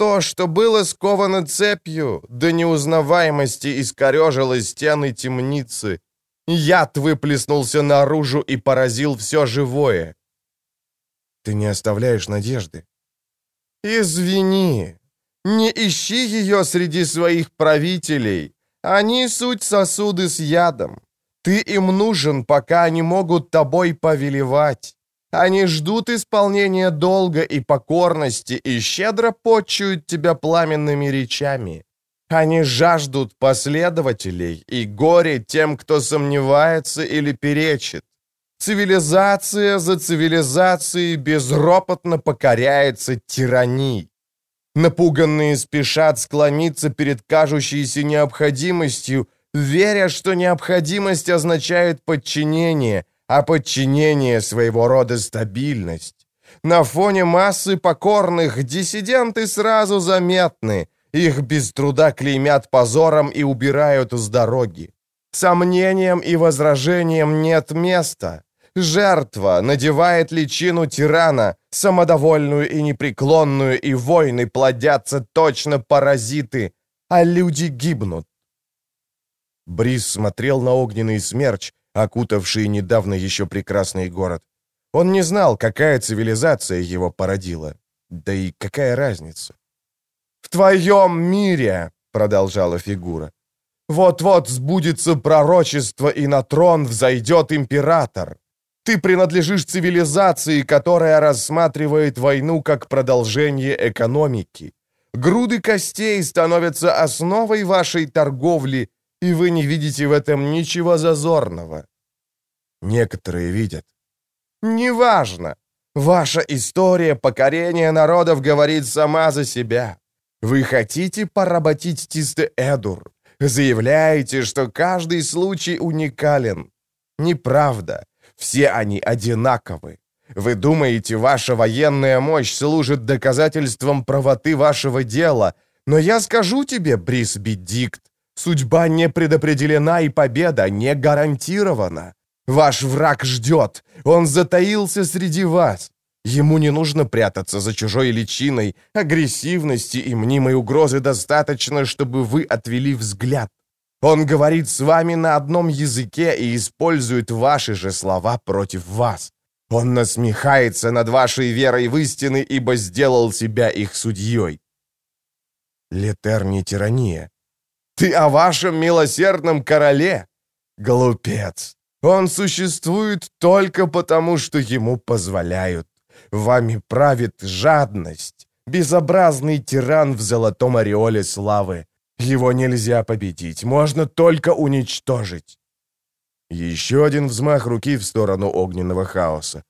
То, что было сковано цепью, до неузнаваемости искорежило стены темницы. Яд выплеснулся наружу и поразил все живое. Ты не оставляешь надежды. Извини, не ищи ее среди своих правителей. Они суть сосуды с ядом. Ты им нужен, пока они могут тобой повелевать. Они ждут исполнения долга и покорности и щедро почуют тебя пламенными речами. Они жаждут последователей и горе тем, кто сомневается или перечит. Цивилизация за цивилизацией безропотно покоряется тирании. Напуганные спешат склониться перед кажущейся необходимостью, веря, что необходимость означает подчинение, а подчинение своего рода стабильность. На фоне массы покорных диссиденты сразу заметны, их без труда клеймят позором и убирают с дороги. Сомнениям и возражениям нет места. Жертва надевает личину тирана, самодовольную и непреклонную, и войны плодятся точно паразиты, а люди гибнут. Брис смотрел на огненный смерч, окутавший недавно еще прекрасный город. Он не знал, какая цивилизация его породила. Да и какая разница? «В твоем мире», — продолжала фигура, — «вот-вот сбудется пророчество, и на трон взойдет император. Ты принадлежишь цивилизации, которая рассматривает войну как продолжение экономики. Груды костей становятся основой вашей торговли, и вы не видите в этом ничего зазорного. Некоторые видят. Неважно. Ваша история покорения народов говорит сама за себя. Вы хотите поработить Тисте-Эдур. Заявляете, что каждый случай уникален. Неправда. Все они одинаковы. Вы думаете, ваша военная мощь служит доказательством правоты вашего дела, но я скажу тебе, Брис Бедикт, судьба не предопределена и победа не гарантирована. Ваш враг ждет, он затаился среди вас. Ему не нужно прятаться за чужой личиной, агрессивности и мнимой угрозы достаточно, чтобы вы отвели взгляд. Он говорит с вами на одном языке и использует ваши же слова против вас. Он насмехается над вашей верой в истины, ибо сделал себя их судьей. Летер не тирания. Ты о вашем милосердном короле? Глупец. Он существует только потому, что ему позволяют. Вами правит жадность, безобразный тиран в золотом ореоле славы. Его нельзя победить, можно только уничтожить. Еще один взмах руки в сторону огненного хаоса.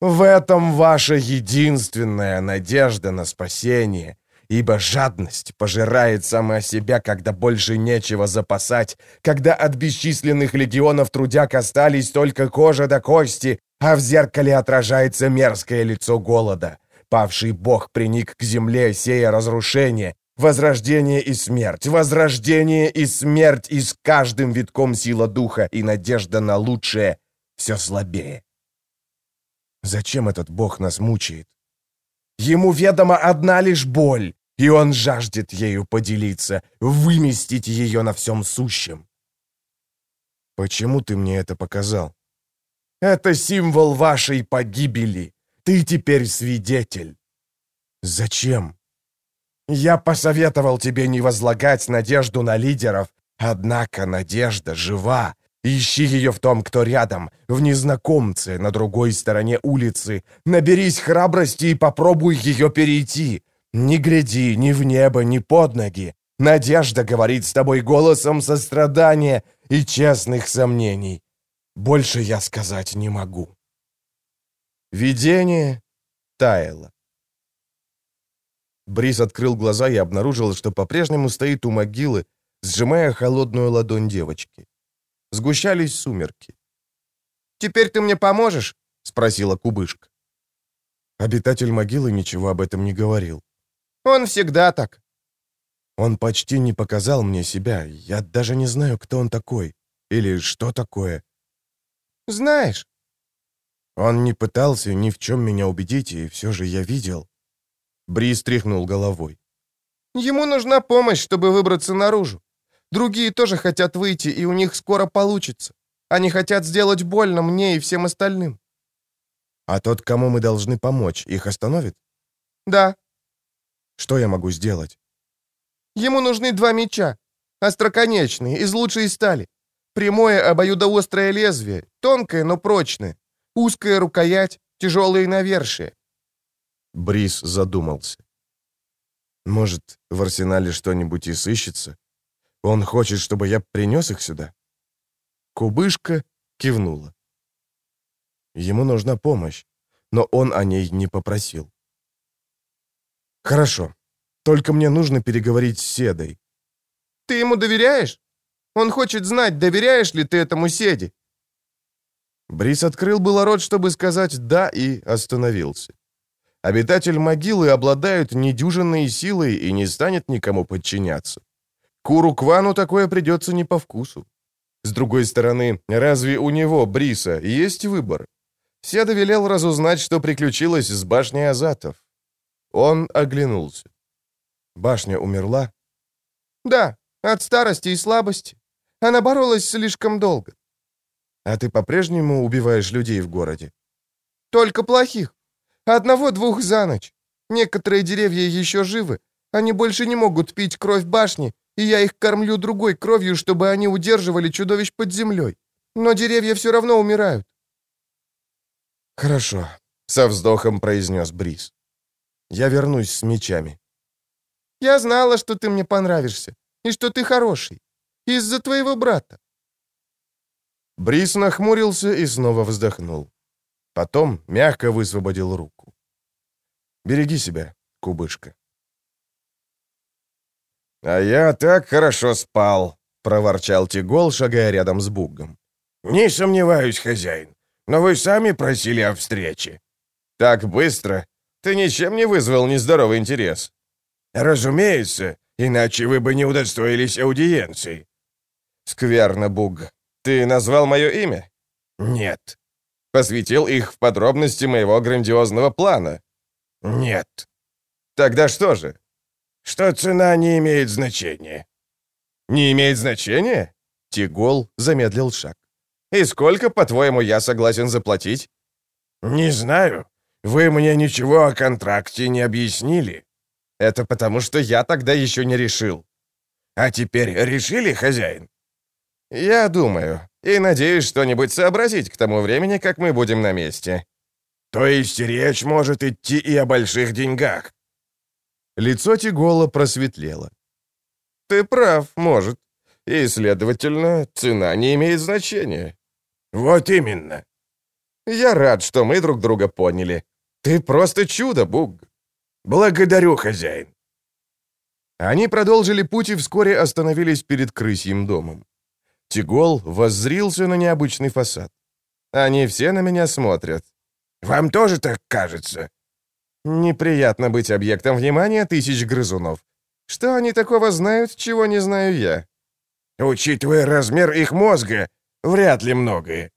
В этом ваша единственная надежда на спасение, ибо жадность пожирает сама себя, когда больше нечего запасать, когда от бесчисленных легионов трудяг остались только кожа до кости, а в зеркале отражается мерзкое лицо голода. Павший бог приник к земле, сея разрушение, Возрождение и смерть, возрождение и смерть, и с каждым витком сила духа и надежда на лучшее все слабее. Зачем этот Бог нас мучает? Ему ведома одна лишь боль, и он жаждет ею поделиться, выместить ее на всем сущем. Почему ты мне это показал? Это символ вашей погибели. Ты теперь свидетель. Зачем? Я посоветовал тебе не возлагать надежду на лидеров, однако надежда жива. Ищи ее в том, кто рядом, в незнакомце на другой стороне улицы. Наберись храбрости и попробуй ее перейти. Не гляди ни в небо, ни под ноги. Надежда говорит с тобой голосом сострадания и честных сомнений. Больше я сказать не могу. Видение таяло. Брис открыл глаза и обнаружил, что по-прежнему стоит у могилы, сжимая холодную ладонь девочки. Сгущались сумерки. «Теперь ты мне поможешь?» — спросила кубышка. Обитатель могилы ничего об этом не говорил. «Он всегда так». Он почти не показал мне себя. Я даже не знаю, кто он такой. Или что такое? Знаешь. Он не пытался ни в чем меня убедить, и все же я видел. Бри тряхнул головой. Ему нужна помощь, чтобы выбраться наружу. Другие тоже хотят выйти, и у них скоро получится. Они хотят сделать больно мне и всем остальным. А тот, кому мы должны помочь, их остановит? Да. Что я могу сделать? Ему нужны два меча. Остроконечные, из лучшей стали. Прямое обоюдоострое лезвие, тонкое, но прочное. Узкая рукоять, тяжелые навершие. Брис задумался. Может, в арсенале что-нибудь и сыщется? Он хочет, чтобы я принес их сюда?» Кубышка кивнула. Ему нужна помощь, но он о ней не попросил. «Хорошо. Только мне нужно переговорить с Седой». «Ты ему доверяешь? Он хочет знать, доверяешь ли ты этому Седе?» Брис открыл было рот, чтобы сказать «да» и остановился. Обитатель могилы обладает недюжинной силой и не станет никому подчиняться. Куру Квану такое придется не по вкусу. С другой стороны, разве у него, Бриса, есть выбор? Седа велел разузнать, что приключилось с башней Азатов. Он оглянулся. Башня умерла? Да, от старости и слабости. Она боролась слишком долго. А ты по-прежнему убиваешь людей в городе? Только плохих. Одного-двух за ночь. Некоторые деревья еще живы. Они больше не могут пить кровь башни, и я их кормлю другой кровью, чтобы они удерживали чудовищ под землей. Но деревья все равно умирают». «Хорошо», — со вздохом произнес Брис. «Я вернусь с мечами». «Я знала, что ты мне понравишься, и что ты хороший. Из-за твоего брата». Брис нахмурился и снова вздохнул. Потом мягко высвободил руку. «Береги себя, кубышка». «А я так хорошо спал», — проворчал Тигол, шагая рядом с Бугом. «Не сомневаюсь, хозяин, но вы сами просили о встрече». «Так быстро? Ты ничем не вызвал нездоровый интерес?» «Разумеется, иначе вы бы не удостоились аудиенции». «Скверно, Буг. Ты назвал мое имя?» «Нет». «Посвятил их в подробности моего грандиозного плана?» «Нет». «Тогда что же?» что цена не имеет значения». «Не имеет значения?» Тигол замедлил шаг. «И сколько, по-твоему, я согласен заплатить?» «Не знаю. Вы мне ничего о контракте не объяснили». «Это потому, что я тогда еще не решил». «А теперь решили, хозяин?» «Я думаю. И надеюсь что-нибудь сообразить к тому времени, как мы будем на месте». «То есть речь может идти и о больших деньгах?» Лицо Тигола просветлело. «Ты прав, может. И, следовательно, цена не имеет значения». «Вот именно». «Я рад, что мы друг друга поняли. Ты просто чудо, Буг». «Благодарю, хозяин». Они продолжили путь и вскоре остановились перед крысьим домом. Тигол воззрился на необычный фасад. «Они все на меня смотрят». «Вам тоже так кажется?» Неприятно быть объектом внимания тысяч грызунов. Что они такого знают, чего не знаю я? Учитывая размер их мозга, вряд ли многое.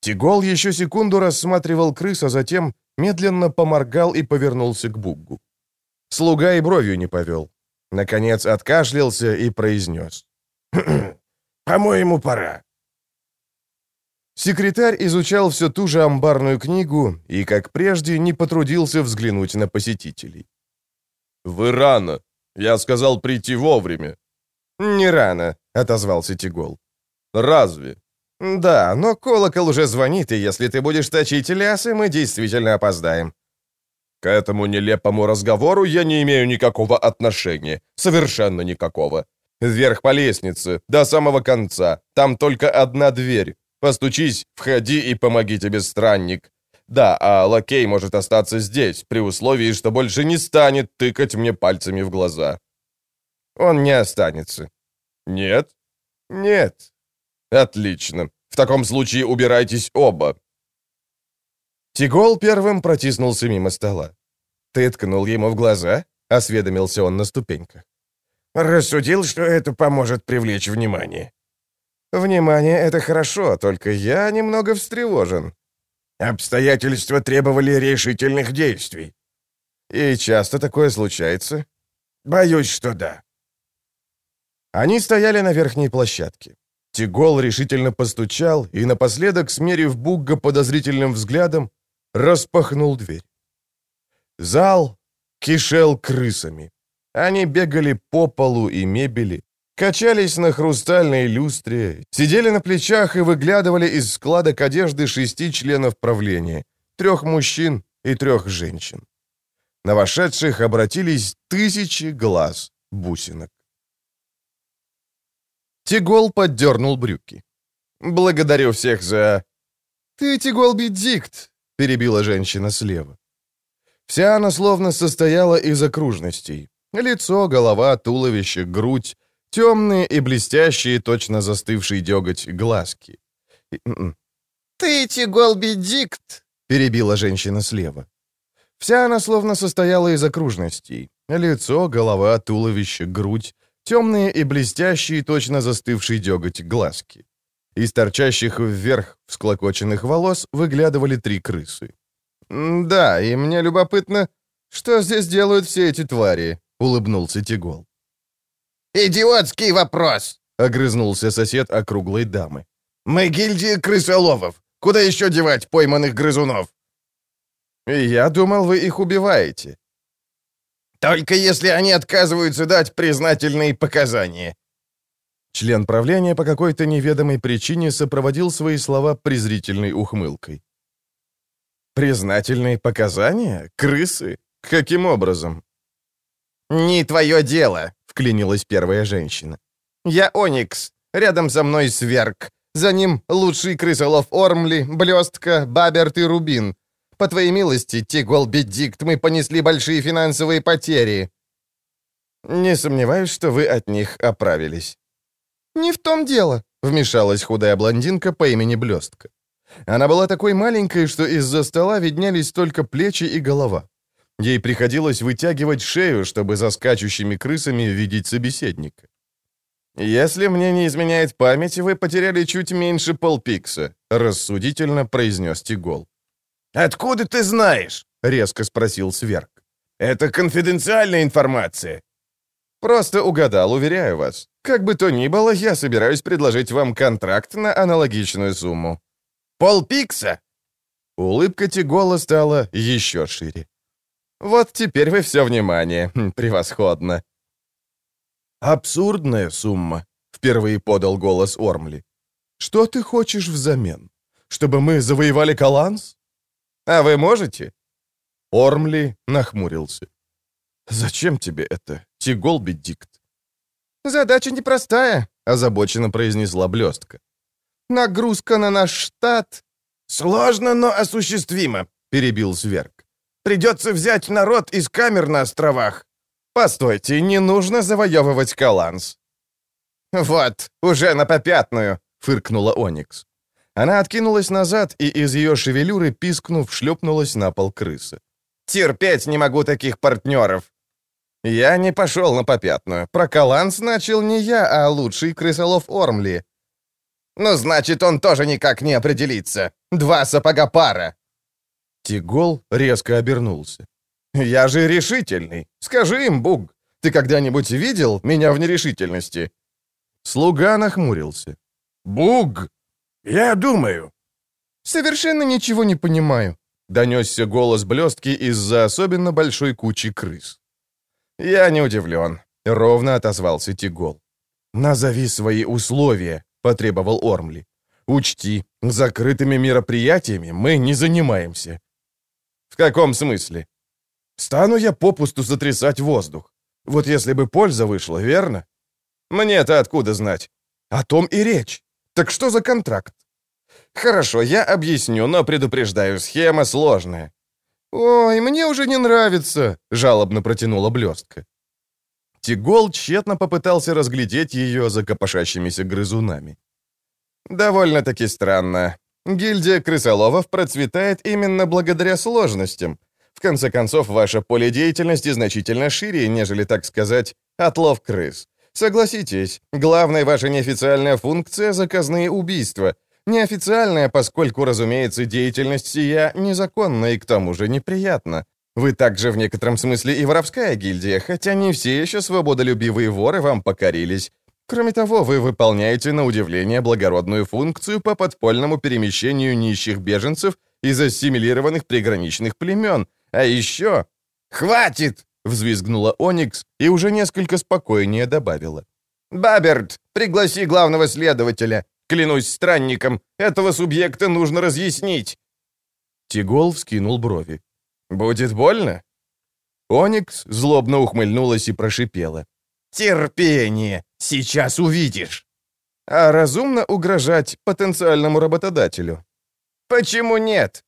Тигол еще секунду рассматривал крыс, а затем медленно поморгал и повернулся к Буггу. Слуга и бровью не повел. Наконец откашлялся и произнес. «По-моему, пора». Секретарь изучал все ту же амбарную книгу и, как прежде, не потрудился взглянуть на посетителей. «Вы рано. Я сказал прийти вовремя». «Не рано», — отозвался Тигол. «Разве?» «Да, но колокол уже звонит, и если ты будешь точить лясы, мы действительно опоздаем». «К этому нелепому разговору я не имею никакого отношения. Совершенно никакого. Вверх по лестнице, до самого конца. Там только одна дверь. Постучись, входи и помоги тебе, странник. Да, а лакей может остаться здесь, при условии, что больше не станет тыкать мне пальцами в глаза. Он не останется. Нет? Нет. Отлично. В таком случае убирайтесь оба. Тигол первым протиснулся мимо стола. «Ты ткнул ему в глаза?» — осведомился он на ступеньках. «Рассудил, что это поможет привлечь внимание». Внимание — это хорошо, только я немного встревожен. Обстоятельства требовали решительных действий. И часто такое случается? Боюсь, что да. Они стояли на верхней площадке. Тигол решительно постучал и, напоследок, смерив Бугга подозрительным взглядом, распахнул дверь. Зал кишел крысами. Они бегали по полу и мебели, качались на хрустальной люстре, сидели на плечах и выглядывали из складок одежды шести членов правления, трех мужчин и трех женщин. На вошедших обратились тысячи глаз бусинок. Тигол поддернул брюки. «Благодарю всех за...» «Ты, Тигол Бедикт!» — перебила женщина слева. Вся она словно состояла из окружностей. Лицо, голова, туловище, грудь, темные и блестящие, точно застывший деготь, глазки. М-м. «Ты, Тигол Бедикт!» — перебила женщина слева. Вся она словно состояла из окружностей. Лицо, голова, туловище, грудь, темные и блестящие, точно застывший деготь, глазки. Из торчащих вверх всклокоченных волос выглядывали три крысы. «Да, и мне любопытно, что здесь делают все эти твари?» — улыбнулся Тигол. «Идиотский вопрос!» — огрызнулся сосед округлой дамы. «Мы гильдия крысоловов. Куда еще девать пойманных грызунов?» «Я думал, вы их убиваете». «Только если они отказываются дать признательные показания». Член правления по какой-то неведомой причине сопроводил свои слова презрительной ухмылкой. «Признательные показания? Крысы? Каким образом?» «Не твое дело», — вклинилась первая женщина. «Я Оникс. Рядом со мной Сверк. За ним лучший крысолов Ормли, Блестка, Баберт и Рубин. По твоей милости, Тигол Бедикт, мы понесли большие финансовые потери». «Не сомневаюсь, что вы от них оправились». «Не в том дело», — вмешалась худая блондинка по имени Блестка. Она была такой маленькой, что из-за стола виднялись только плечи и голова. Ей приходилось вытягивать шею, чтобы за скачущими крысами видеть собеседника. «Если мне не изменяет память, вы потеряли чуть меньше полпикса», — рассудительно произнес Тигол. «Откуда ты знаешь?» — резко спросил Сверк. «Это конфиденциальная информация». «Просто угадал, уверяю вас. Как бы то ни было, я собираюсь предложить вам контракт на аналогичную сумму». «Полпикса?» Улыбка Тигола стала еще шире. «Вот теперь вы все внимание. Хм, превосходно». «Абсурдная сумма», — впервые подал голос Ормли. «Что ты хочешь взамен? Чтобы мы завоевали Каланс?» «А вы можете?» Ормли нахмурился. «Зачем тебе это, Тигол Бедикт?» «Задача непростая», — озабоченно произнесла блестка. «Нагрузка на наш штат...» «Сложно, но осуществимо», — перебил Зверг. «Придется взять народ из камер на островах». «Постойте, не нужно завоевывать Каланс». «Вот, уже на попятную», — фыркнула Оникс. Она откинулась назад, и из ее шевелюры, пискнув, шлепнулась на пол крыса. «Терпеть не могу таких партнеров!» «Я не пошел на попятную. Про Каланс начал не я, а лучший крысолов Ормли». «Ну, значит, он тоже никак не определится. Два сапога пара». Тигол резко обернулся. «Я же решительный. Скажи им, Буг, ты когда-нибудь видел меня в нерешительности?» Слуга нахмурился. «Буг!» «Я думаю». «Совершенно ничего не понимаю», — донесся голос блестки из-за особенно большой кучи крыс. «Я не удивлен», — ровно отозвался Тигол. «Назови свои условия», — потребовал Ормли. «Учти, закрытыми мероприятиями мы не занимаемся». «В каком смысле?» «Стану я попусту сотрясать воздух. Вот если бы польза вышла, верно?» «Мне-то откуда знать?» «О том и речь. Так что за контракт? Хорошо, я объясню, но предупреждаю, схема сложная. Ой, мне уже не нравится, жалобно протянула блестка. Тигол тщетно попытался разглядеть ее за копошащимися грызунами. Довольно-таки странно. Гильдия крысоловов процветает именно благодаря сложностям. В конце концов, ваше поле деятельности значительно шире, нежели, так сказать, отлов крыс. Согласитесь, главная ваша неофициальная функция — заказные убийства. Неофициальная, поскольку, разумеется, деятельность сия незаконна и к тому же неприятна. Вы также в некотором смысле и воровская гильдия, хотя не все еще свободолюбивые воры вам покорились. Кроме того, вы выполняете, на удивление, благородную функцию по подпольному перемещению нищих беженцев из ассимилированных приграничных племен. А еще... «Хватит!» — взвизгнула Оникс и уже несколько спокойнее добавила. «Баберт, пригласи главного следователя. Клянусь странником, этого субъекта нужно разъяснить». Тигол вскинул брови. «Будет больно?» Оникс злобно ухмыльнулась и прошипела. «Терпение! Сейчас увидишь!» А разумно угрожать потенциальному работодателю. «Почему нет?»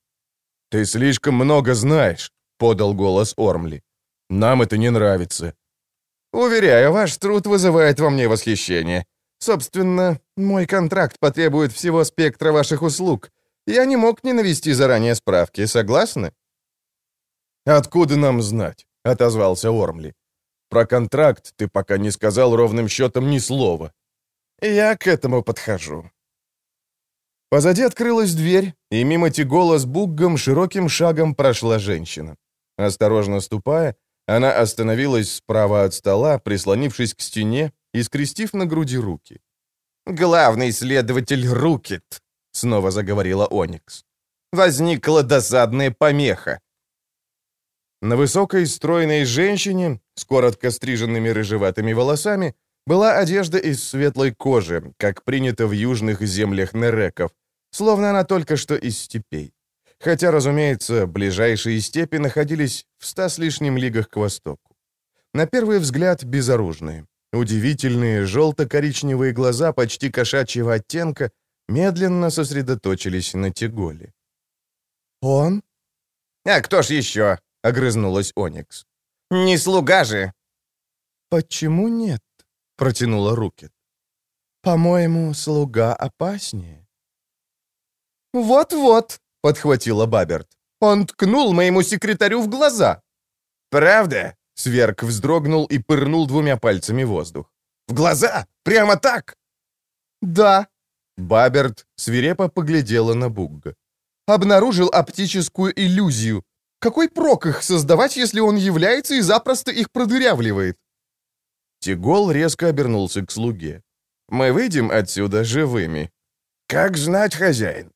«Ты слишком много знаешь», — подал голос Ормли. «Нам это не нравится». «Уверяю, ваш труд вызывает во мне восхищение. Собственно, мой контракт потребует всего спектра ваших услуг. Я не мог не навести заранее справки, согласны?» «Откуда нам знать?» — отозвался Ормли. «Про контракт ты пока не сказал ровным счетом ни слова». «Я к этому подхожу». Позади открылась дверь, и мимо Тигола с Буггом широким шагом прошла женщина. Осторожно ступая, она остановилась справа от стола, прислонившись к стене и скрестив на груди руки. «Главный следователь Рукет», — снова заговорила Оникс. «Возникла досадная помеха. На высокой стройной женщине с коротко стриженными рыжеватыми волосами была одежда из светлой кожи, как принято в южных землях нереков, словно она только что из степей. Хотя, разумеется, ближайшие степи находились в ста с лишним лигах к востоку. На первый взгляд безоружные. Удивительные желто-коричневые глаза почти кошачьего оттенка медленно сосредоточились на Тиголе. «Он?» «А кто ж еще?» — огрызнулась Оникс. «Не слуга же!» «Почему нет?» — протянула Рукет. «По-моему, слуга опаснее». «Вот-вот», — подхватила Баберт. «Он ткнул моему секретарю в глаза». «Правда?» — Сверк вздрогнул и пырнул двумя пальцами воздух. «В глаза? Прямо так?» «Да». Баберт свирепо поглядела на Бугга. «Обнаружил оптическую иллюзию. Какой прок их создавать, если он является и запросто их продырявливает?» Тигол резко обернулся к слуге. «Мы выйдем отсюда живыми». «Как знать, хозяин?»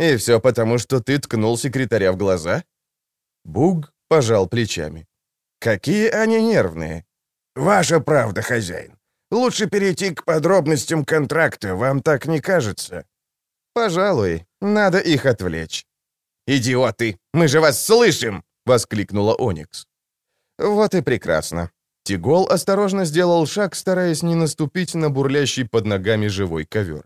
«И все потому, что ты ткнул секретаря в глаза?» Буг пожал плечами. «Какие они нервные!» «Ваша правда, хозяин. Лучше перейти к подробностям контракта, вам так не кажется?» «Пожалуй, надо их отвлечь». «Идиоты! Мы же вас слышим!» — воскликнула Оникс. «Вот и прекрасно». Тигол осторожно сделал шаг, стараясь не наступить на бурлящий под ногами живой ковер.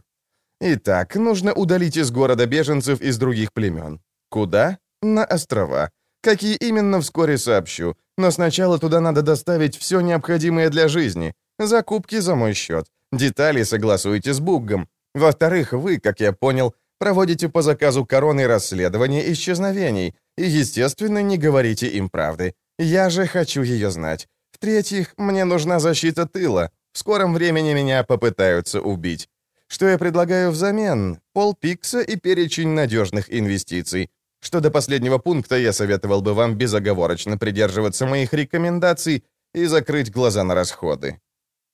«Итак, нужно удалить из города беженцев из других племен. Куда? На острова. Какие именно, вскоре сообщу. Но сначала туда надо доставить все необходимое для жизни. Закупки за мой счет. Детали согласуйте с Буггом. Во-вторых, вы, как я понял, проводите по заказу короны расследование исчезновений и, естественно, не говорите им правды. Я же хочу ее знать. В-третьих, мне нужна защита тыла. В скором времени меня попытаются убить. Что я предлагаю взамен? Полпикса и перечень надежных инвестиций. Что до последнего пункта я советовал бы вам безоговорочно придерживаться моих рекомендаций и закрыть глаза на расходы.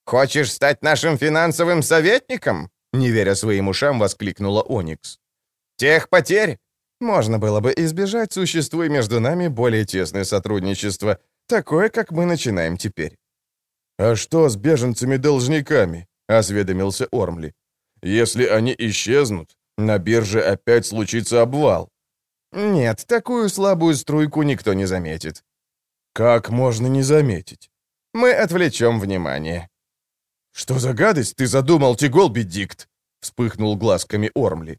«Хочешь стать нашим финансовым советником?» Не веря своим ушам, воскликнула Оникс. «Тех потерь?» «Можно было бы избежать, существуя между нами более тесное сотрудничество, такое, как мы начинаем теперь». «А что с беженцами-должниками?» — осведомился Ормли. «Если они исчезнут, на бирже опять случится обвал». «Нет, такую слабую струйку никто не заметит». «Как можно не заметить?» «Мы отвлечем внимание». «Что за гадость ты задумал, Тигол Бедикт?» — вспыхнул глазками Ормли.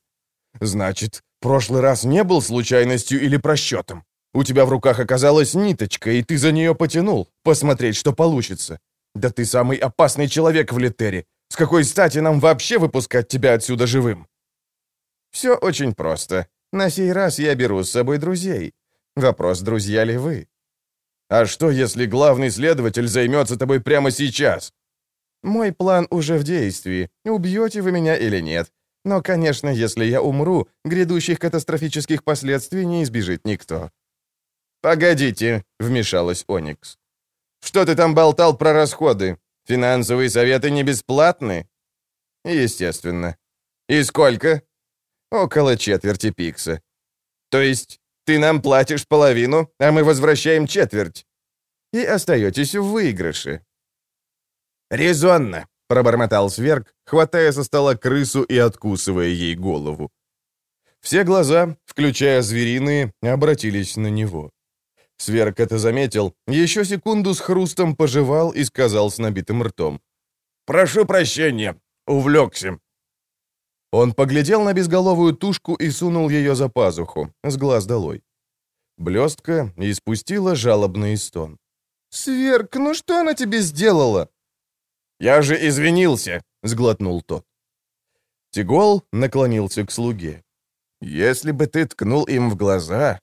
«Значит, прошлый раз не был случайностью или просчетом? У тебя в руках оказалась ниточка, и ты за нее потянул, посмотреть, что получится. Да ты самый опасный человек в Литере. С какой стати нам вообще выпускать тебя отсюда живым?» «Все очень просто. На сей раз я беру с собой друзей. Вопрос, друзья ли вы?» «А что, если главный следователь займется тобой прямо сейчас?» Мой план уже в действии. Убьете вы меня или нет. Но, конечно, если я умру, грядущих катастрофических последствий не избежит никто». «Погодите», — вмешалась Оникс. «Что ты там болтал про расходы? Финансовые советы не бесплатны?» «Естественно». «И сколько?» «Около четверти пикса». «То есть ты нам платишь половину, а мы возвращаем четверть?» «И остаетесь в выигрыше». «Резонно», — пробормотал Сверг, хватая со стола крысу и откусывая ей голову. Все глаза, включая звериные, обратились на него. Сверг это заметил, еще секунду с хрустом пожевал и сказал с набитым ртом. «Прошу прощения, увлекся». Он поглядел на безголовую тушку и сунул ее за пазуху, с глаз долой. Блестка испустила жалобный стон. «Сверг, ну что она тебе сделала?» «Я же извинился», — сглотнул тот. Тигол наклонился к слуге. «Если бы ты ткнул им в глаза...»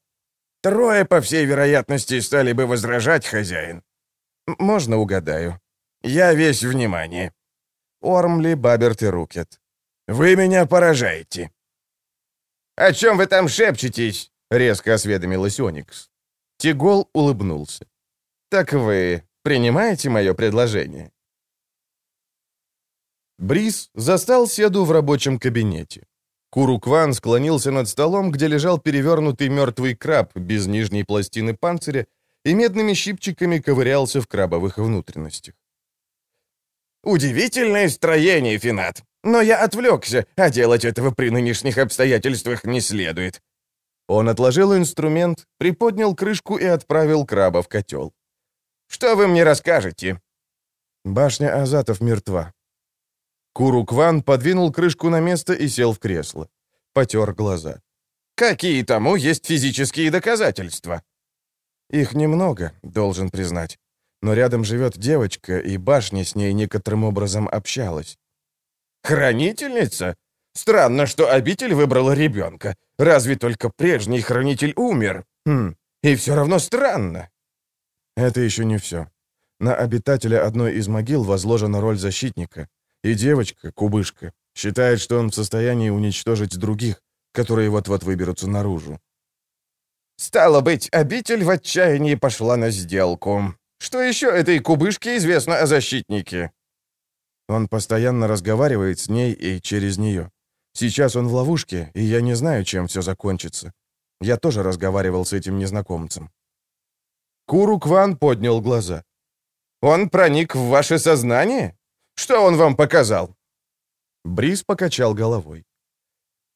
«Трое, по всей вероятности, стали бы возражать, хозяин». «Можно угадаю?» «Я весь внимание». «Ормли, Баберт и Рукет». «Вы меня поражаете». «О чем вы там шепчетесь?» — резко осведомилась Оникс. Тигол улыбнулся. «Так вы принимаете мое предложение?» Бриз застал Седу в рабочем кабинете. Курукван склонился над столом, где лежал перевернутый мертвый краб без нижней пластины панциря и медными щипчиками ковырялся в крабовых внутренностях. «Удивительное строение, Финат. Но я отвлекся, а делать этого при нынешних обстоятельствах не следует». Он отложил инструмент, приподнял крышку и отправил краба в котел. «Что вы мне расскажете?» Башня Азатов мертва. Курукван подвинул крышку на место и сел в кресло. Потер глаза. «Какие тому есть физические доказательства?» «Их немного, должен признать. Но рядом живет девочка, и башня с ней некоторым образом общалась». «Хранительница? Странно, что обитель выбрала ребенка. Разве только прежний хранитель умер? Хм, и все равно странно». «Это еще не все. На обитателя одной из могил возложена роль защитника. И девочка, кубышка, считает, что он в состоянии уничтожить других, которые вот-вот выберутся наружу. «Стало быть, обитель в отчаянии пошла на сделку. Что еще этой кубышке известно о защитнике?» Он постоянно разговаривает с ней и через нее. Сейчас он в ловушке, и я не знаю, чем все закончится. Я тоже разговаривал с этим незнакомцем. Куру Кван поднял глаза. «Он проник в ваше сознание?» Что он вам показал?» Брис покачал головой.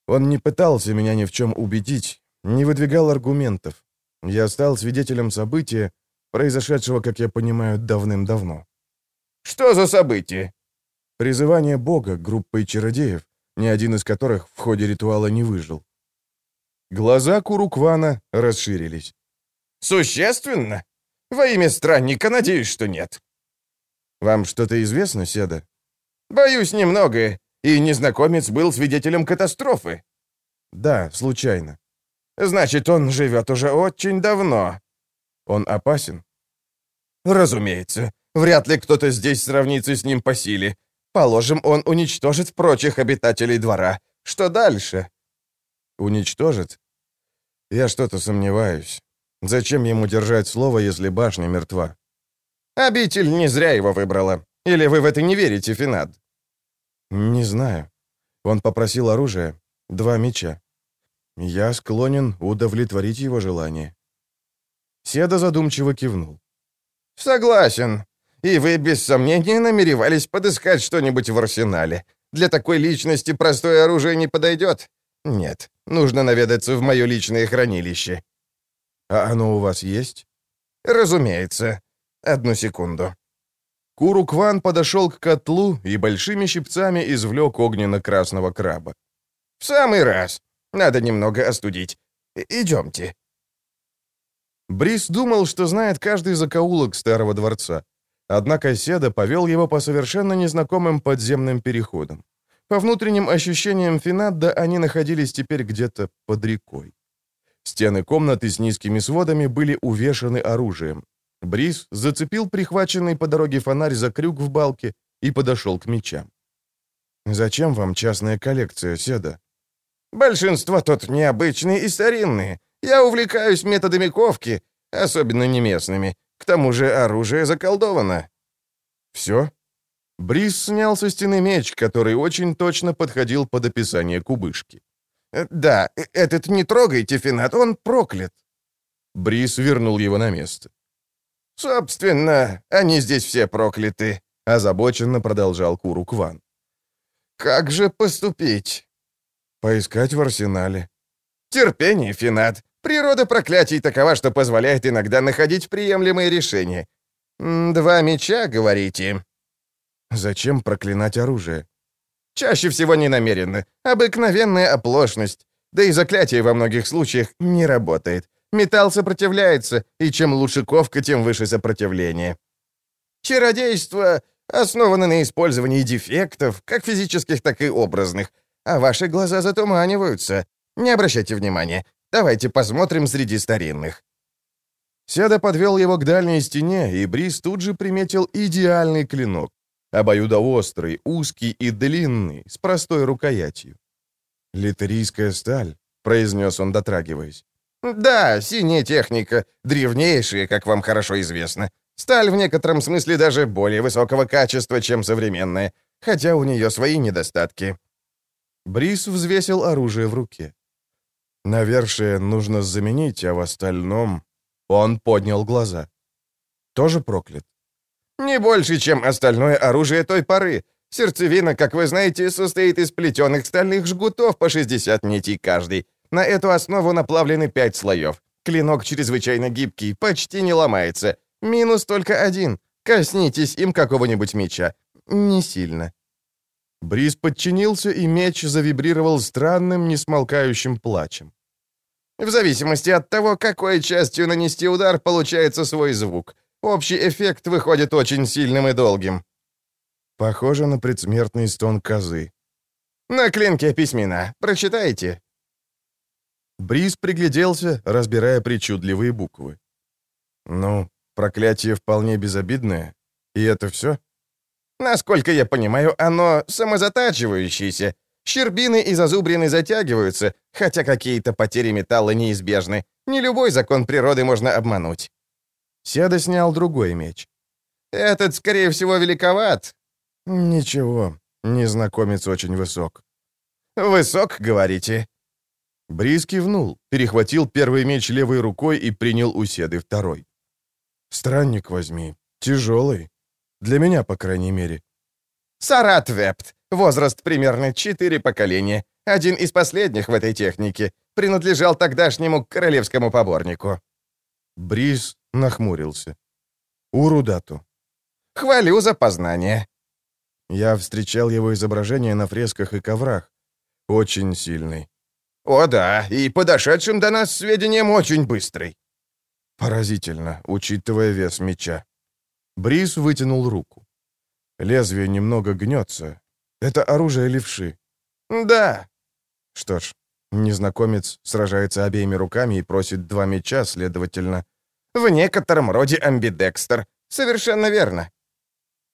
Он не пытался меня ни в чем убедить, не выдвигал аргументов. Я стал свидетелем события, произошедшего, как я понимаю, давным-давно. «Что за событие?» Призывание Бога группой чародеев, ни один из которых в ходе ритуала не выжил. Глаза Куруквана расширились. «Существенно? Во имя странника надеюсь, что нет. «Вам что-то известно, Седа?» «Боюсь немного. И незнакомец был свидетелем катастрофы». «Да, случайно». «Значит, он живет уже очень давно». «Он опасен?» «Разумеется. Вряд ли кто-то здесь сравнится с ним по силе. Положим, он уничтожит прочих обитателей двора. Что дальше?» «Уничтожит? Я что-то сомневаюсь. Зачем ему держать слово, если башня мертва?» Обитель не зря его выбрала. Или вы в это не верите, Финад?» «Не знаю. Он попросил оружие. Два меча. Я склонен удовлетворить его желание». Седа задумчиво кивнул. «Согласен. И вы, без сомнения, намеревались подыскать что-нибудь в арсенале. Для такой личности простое оружие не подойдет. Нет, нужно наведаться в мое личное хранилище». «А оно у вас есть?» «Разумеется. Одну секунду». Курукван подошел к котлу и большими щипцами извлек огненно-красного краба. «В самый раз. Надо немного остудить. Идемте». Брис думал, что знает каждый закоулок старого дворца. Однако Седа повел его по совершенно незнакомым подземным переходам. По внутренним ощущениям Финадда они находились теперь где-то под рекой. Стены комнаты с низкими сводами были увешаны оружием. Брис зацепил прихваченный по дороге фонарь за крюк в балке и подошел к мечам. «Зачем вам частная коллекция, Седа?» «Большинство тут необычные и старинные. Я увлекаюсь методами ковки, особенно не местными. К тому же оружие заколдовано». «Все?» Брис снял со стены меч, который очень точно подходил под описание кубышки. «Э, «Да, э, этот не трогайте, Финат, он проклят». Брис вернул его на место. «Собственно, они здесь все прокляты», — озабоченно продолжал Куру Кван. «Как же поступить?» «Поискать в арсенале». «Терпение, Финат. Природа проклятий такова, что позволяет иногда находить приемлемые решения. Два меча, говорите?» «Зачем проклинать оружие?» «Чаще всего не намеренно. Обыкновенная оплошность. Да и заклятие во многих случаях не работает. Металл сопротивляется, и чем лучше ковка, тем выше сопротивление. Чародейство основано на использовании дефектов, как физических, так и образных, а ваши глаза затуманиваются. Не обращайте внимания. Давайте посмотрим среди старинных». Седа подвел его к дальней стене, и Брис тут же приметил идеальный клинок. Обоюдоострый, узкий и длинный, с простой рукоятью. «Литерийская сталь», — произнес он, дотрагиваясь. «Да, синяя техника, древнейшая, как вам хорошо известно. Сталь в некотором смысле даже более высокого качества, чем современная, хотя у нее свои недостатки». Брис взвесил оружие в руке. «Навершие нужно заменить, а в остальном...» Он поднял глаза. «Тоже проклят?» «Не больше, чем остальное оружие той поры. Сердцевина, как вы знаете, состоит из плетеных стальных жгутов по 60 нитей каждый. На эту основу наплавлены пять слоев. Клинок чрезвычайно гибкий, почти не ломается. Минус только один. Коснитесь им какого-нибудь меча. Не сильно. Бриз подчинился, и меч завибрировал странным, несмолкающим плачем. В зависимости от того, какой частью нанести удар, получается свой звук. Общий эффект выходит очень сильным и долгим. Похоже на предсмертный стон козы. На клинке письмена. Прочитайте. Бриз пригляделся, разбирая причудливые буквы. «Ну, проклятие вполне безобидное. И это все?» «Насколько я понимаю, оно самозатачивающееся. Щербины и зазубрины затягиваются, хотя какие-то потери металла неизбежны. Не любой закон природы можно обмануть». Седа снял другой меч. «Этот, скорее всего, великоват». «Ничего, незнакомец очень высок». «Высок, говорите?» Бриз кивнул, перехватил первый меч левой рукой и принял у Седы второй. «Странник возьми. Тяжелый. Для меня, по крайней мере». «Сарат Вепт. Возраст примерно четыре поколения. Один из последних в этой технике. Принадлежал тогдашнему королевскому поборнику». Бриз нахмурился. «Урудату». «Хвалю за познание». Я встречал его изображение на фресках и коврах. Очень сильный. «О да, и подошедшим до нас сведениям очень быстрый». Поразительно, учитывая вес меча. Бриз вытянул руку. Лезвие немного гнется. Это оружие левши. «Да». Что ж, незнакомец сражается обеими руками и просит два меча, следовательно... В некотором роде амбидекстер. Совершенно верно.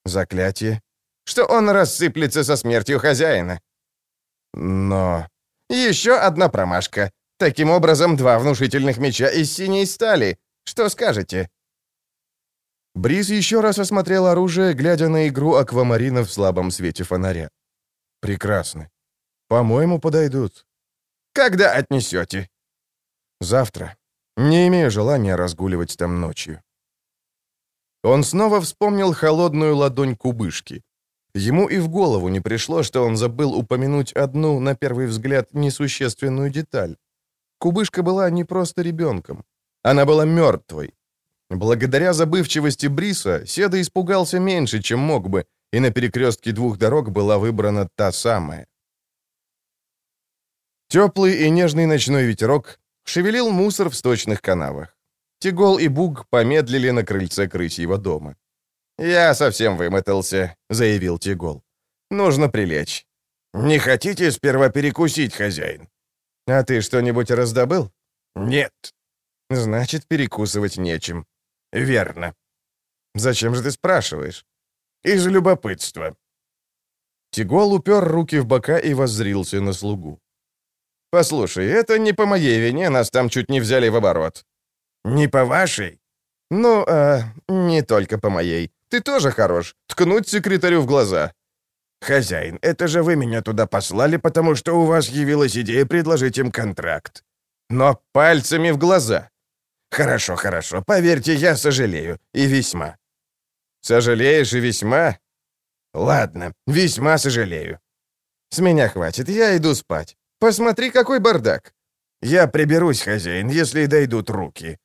Заклятие? Что он рассыплется со смертью хозяина. Но... Еще одна промашка. Таким образом, два внушительных меча из синей стали. Что скажете?» Бриз еще раз осмотрел оружие, глядя на игру аквамарина в слабом свете фонаря. «Прекрасно. По-моему, подойдут». «Когда отнесете?» «Завтра. Не имею желания разгуливать там ночью». Он снова вспомнил холодную ладонь кубышки. Ему и в голову не пришло, что он забыл упомянуть одну, на первый взгляд, несущественную деталь. Кубышка была не просто ребенком. Она была мертвой. Благодаря забывчивости Бриса, Седа испугался меньше, чем мог бы, и на перекрестке двух дорог была выбрана та самая. Теплый и нежный ночной ветерок шевелил мусор в сточных канавах. Тигол и Буг помедлили на крыльце крысьего дома. «Я совсем вымотался», — заявил Тигол. «Нужно прилечь». «Не хотите сперва перекусить, хозяин?» «А ты что-нибудь раздобыл?» «Нет». «Значит, перекусывать нечем». «Верно». «Зачем же ты спрашиваешь?» Из любопытства». Тигол упер руки в бока и воззрился на слугу. «Послушай, это не по моей вине, нас там чуть не взяли в оборот». «Не по вашей?» «Ну, э, не только по моей. Ты тоже хорош. Ткнуть секретарю в глаза». «Хозяин, это же вы меня туда послали, потому что у вас явилась идея предложить им контракт». «Но пальцами в глаза». «Хорошо, хорошо. Поверьте, я сожалею. И весьма». «Сожалеешь и весьма?» «Ладно, весьма сожалею». «С меня хватит, я иду спать. Посмотри, какой бардак». «Я приберусь, хозяин, если дойдут руки».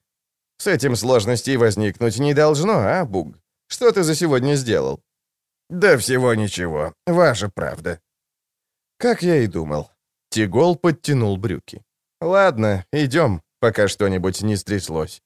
«С этим сложностей возникнуть не должно, а, Буг? Что ты за сегодня сделал?» «Да всего ничего. Ваша правда». «Как я и думал». Тигол подтянул брюки. «Ладно, идем, пока что-нибудь не стряслось».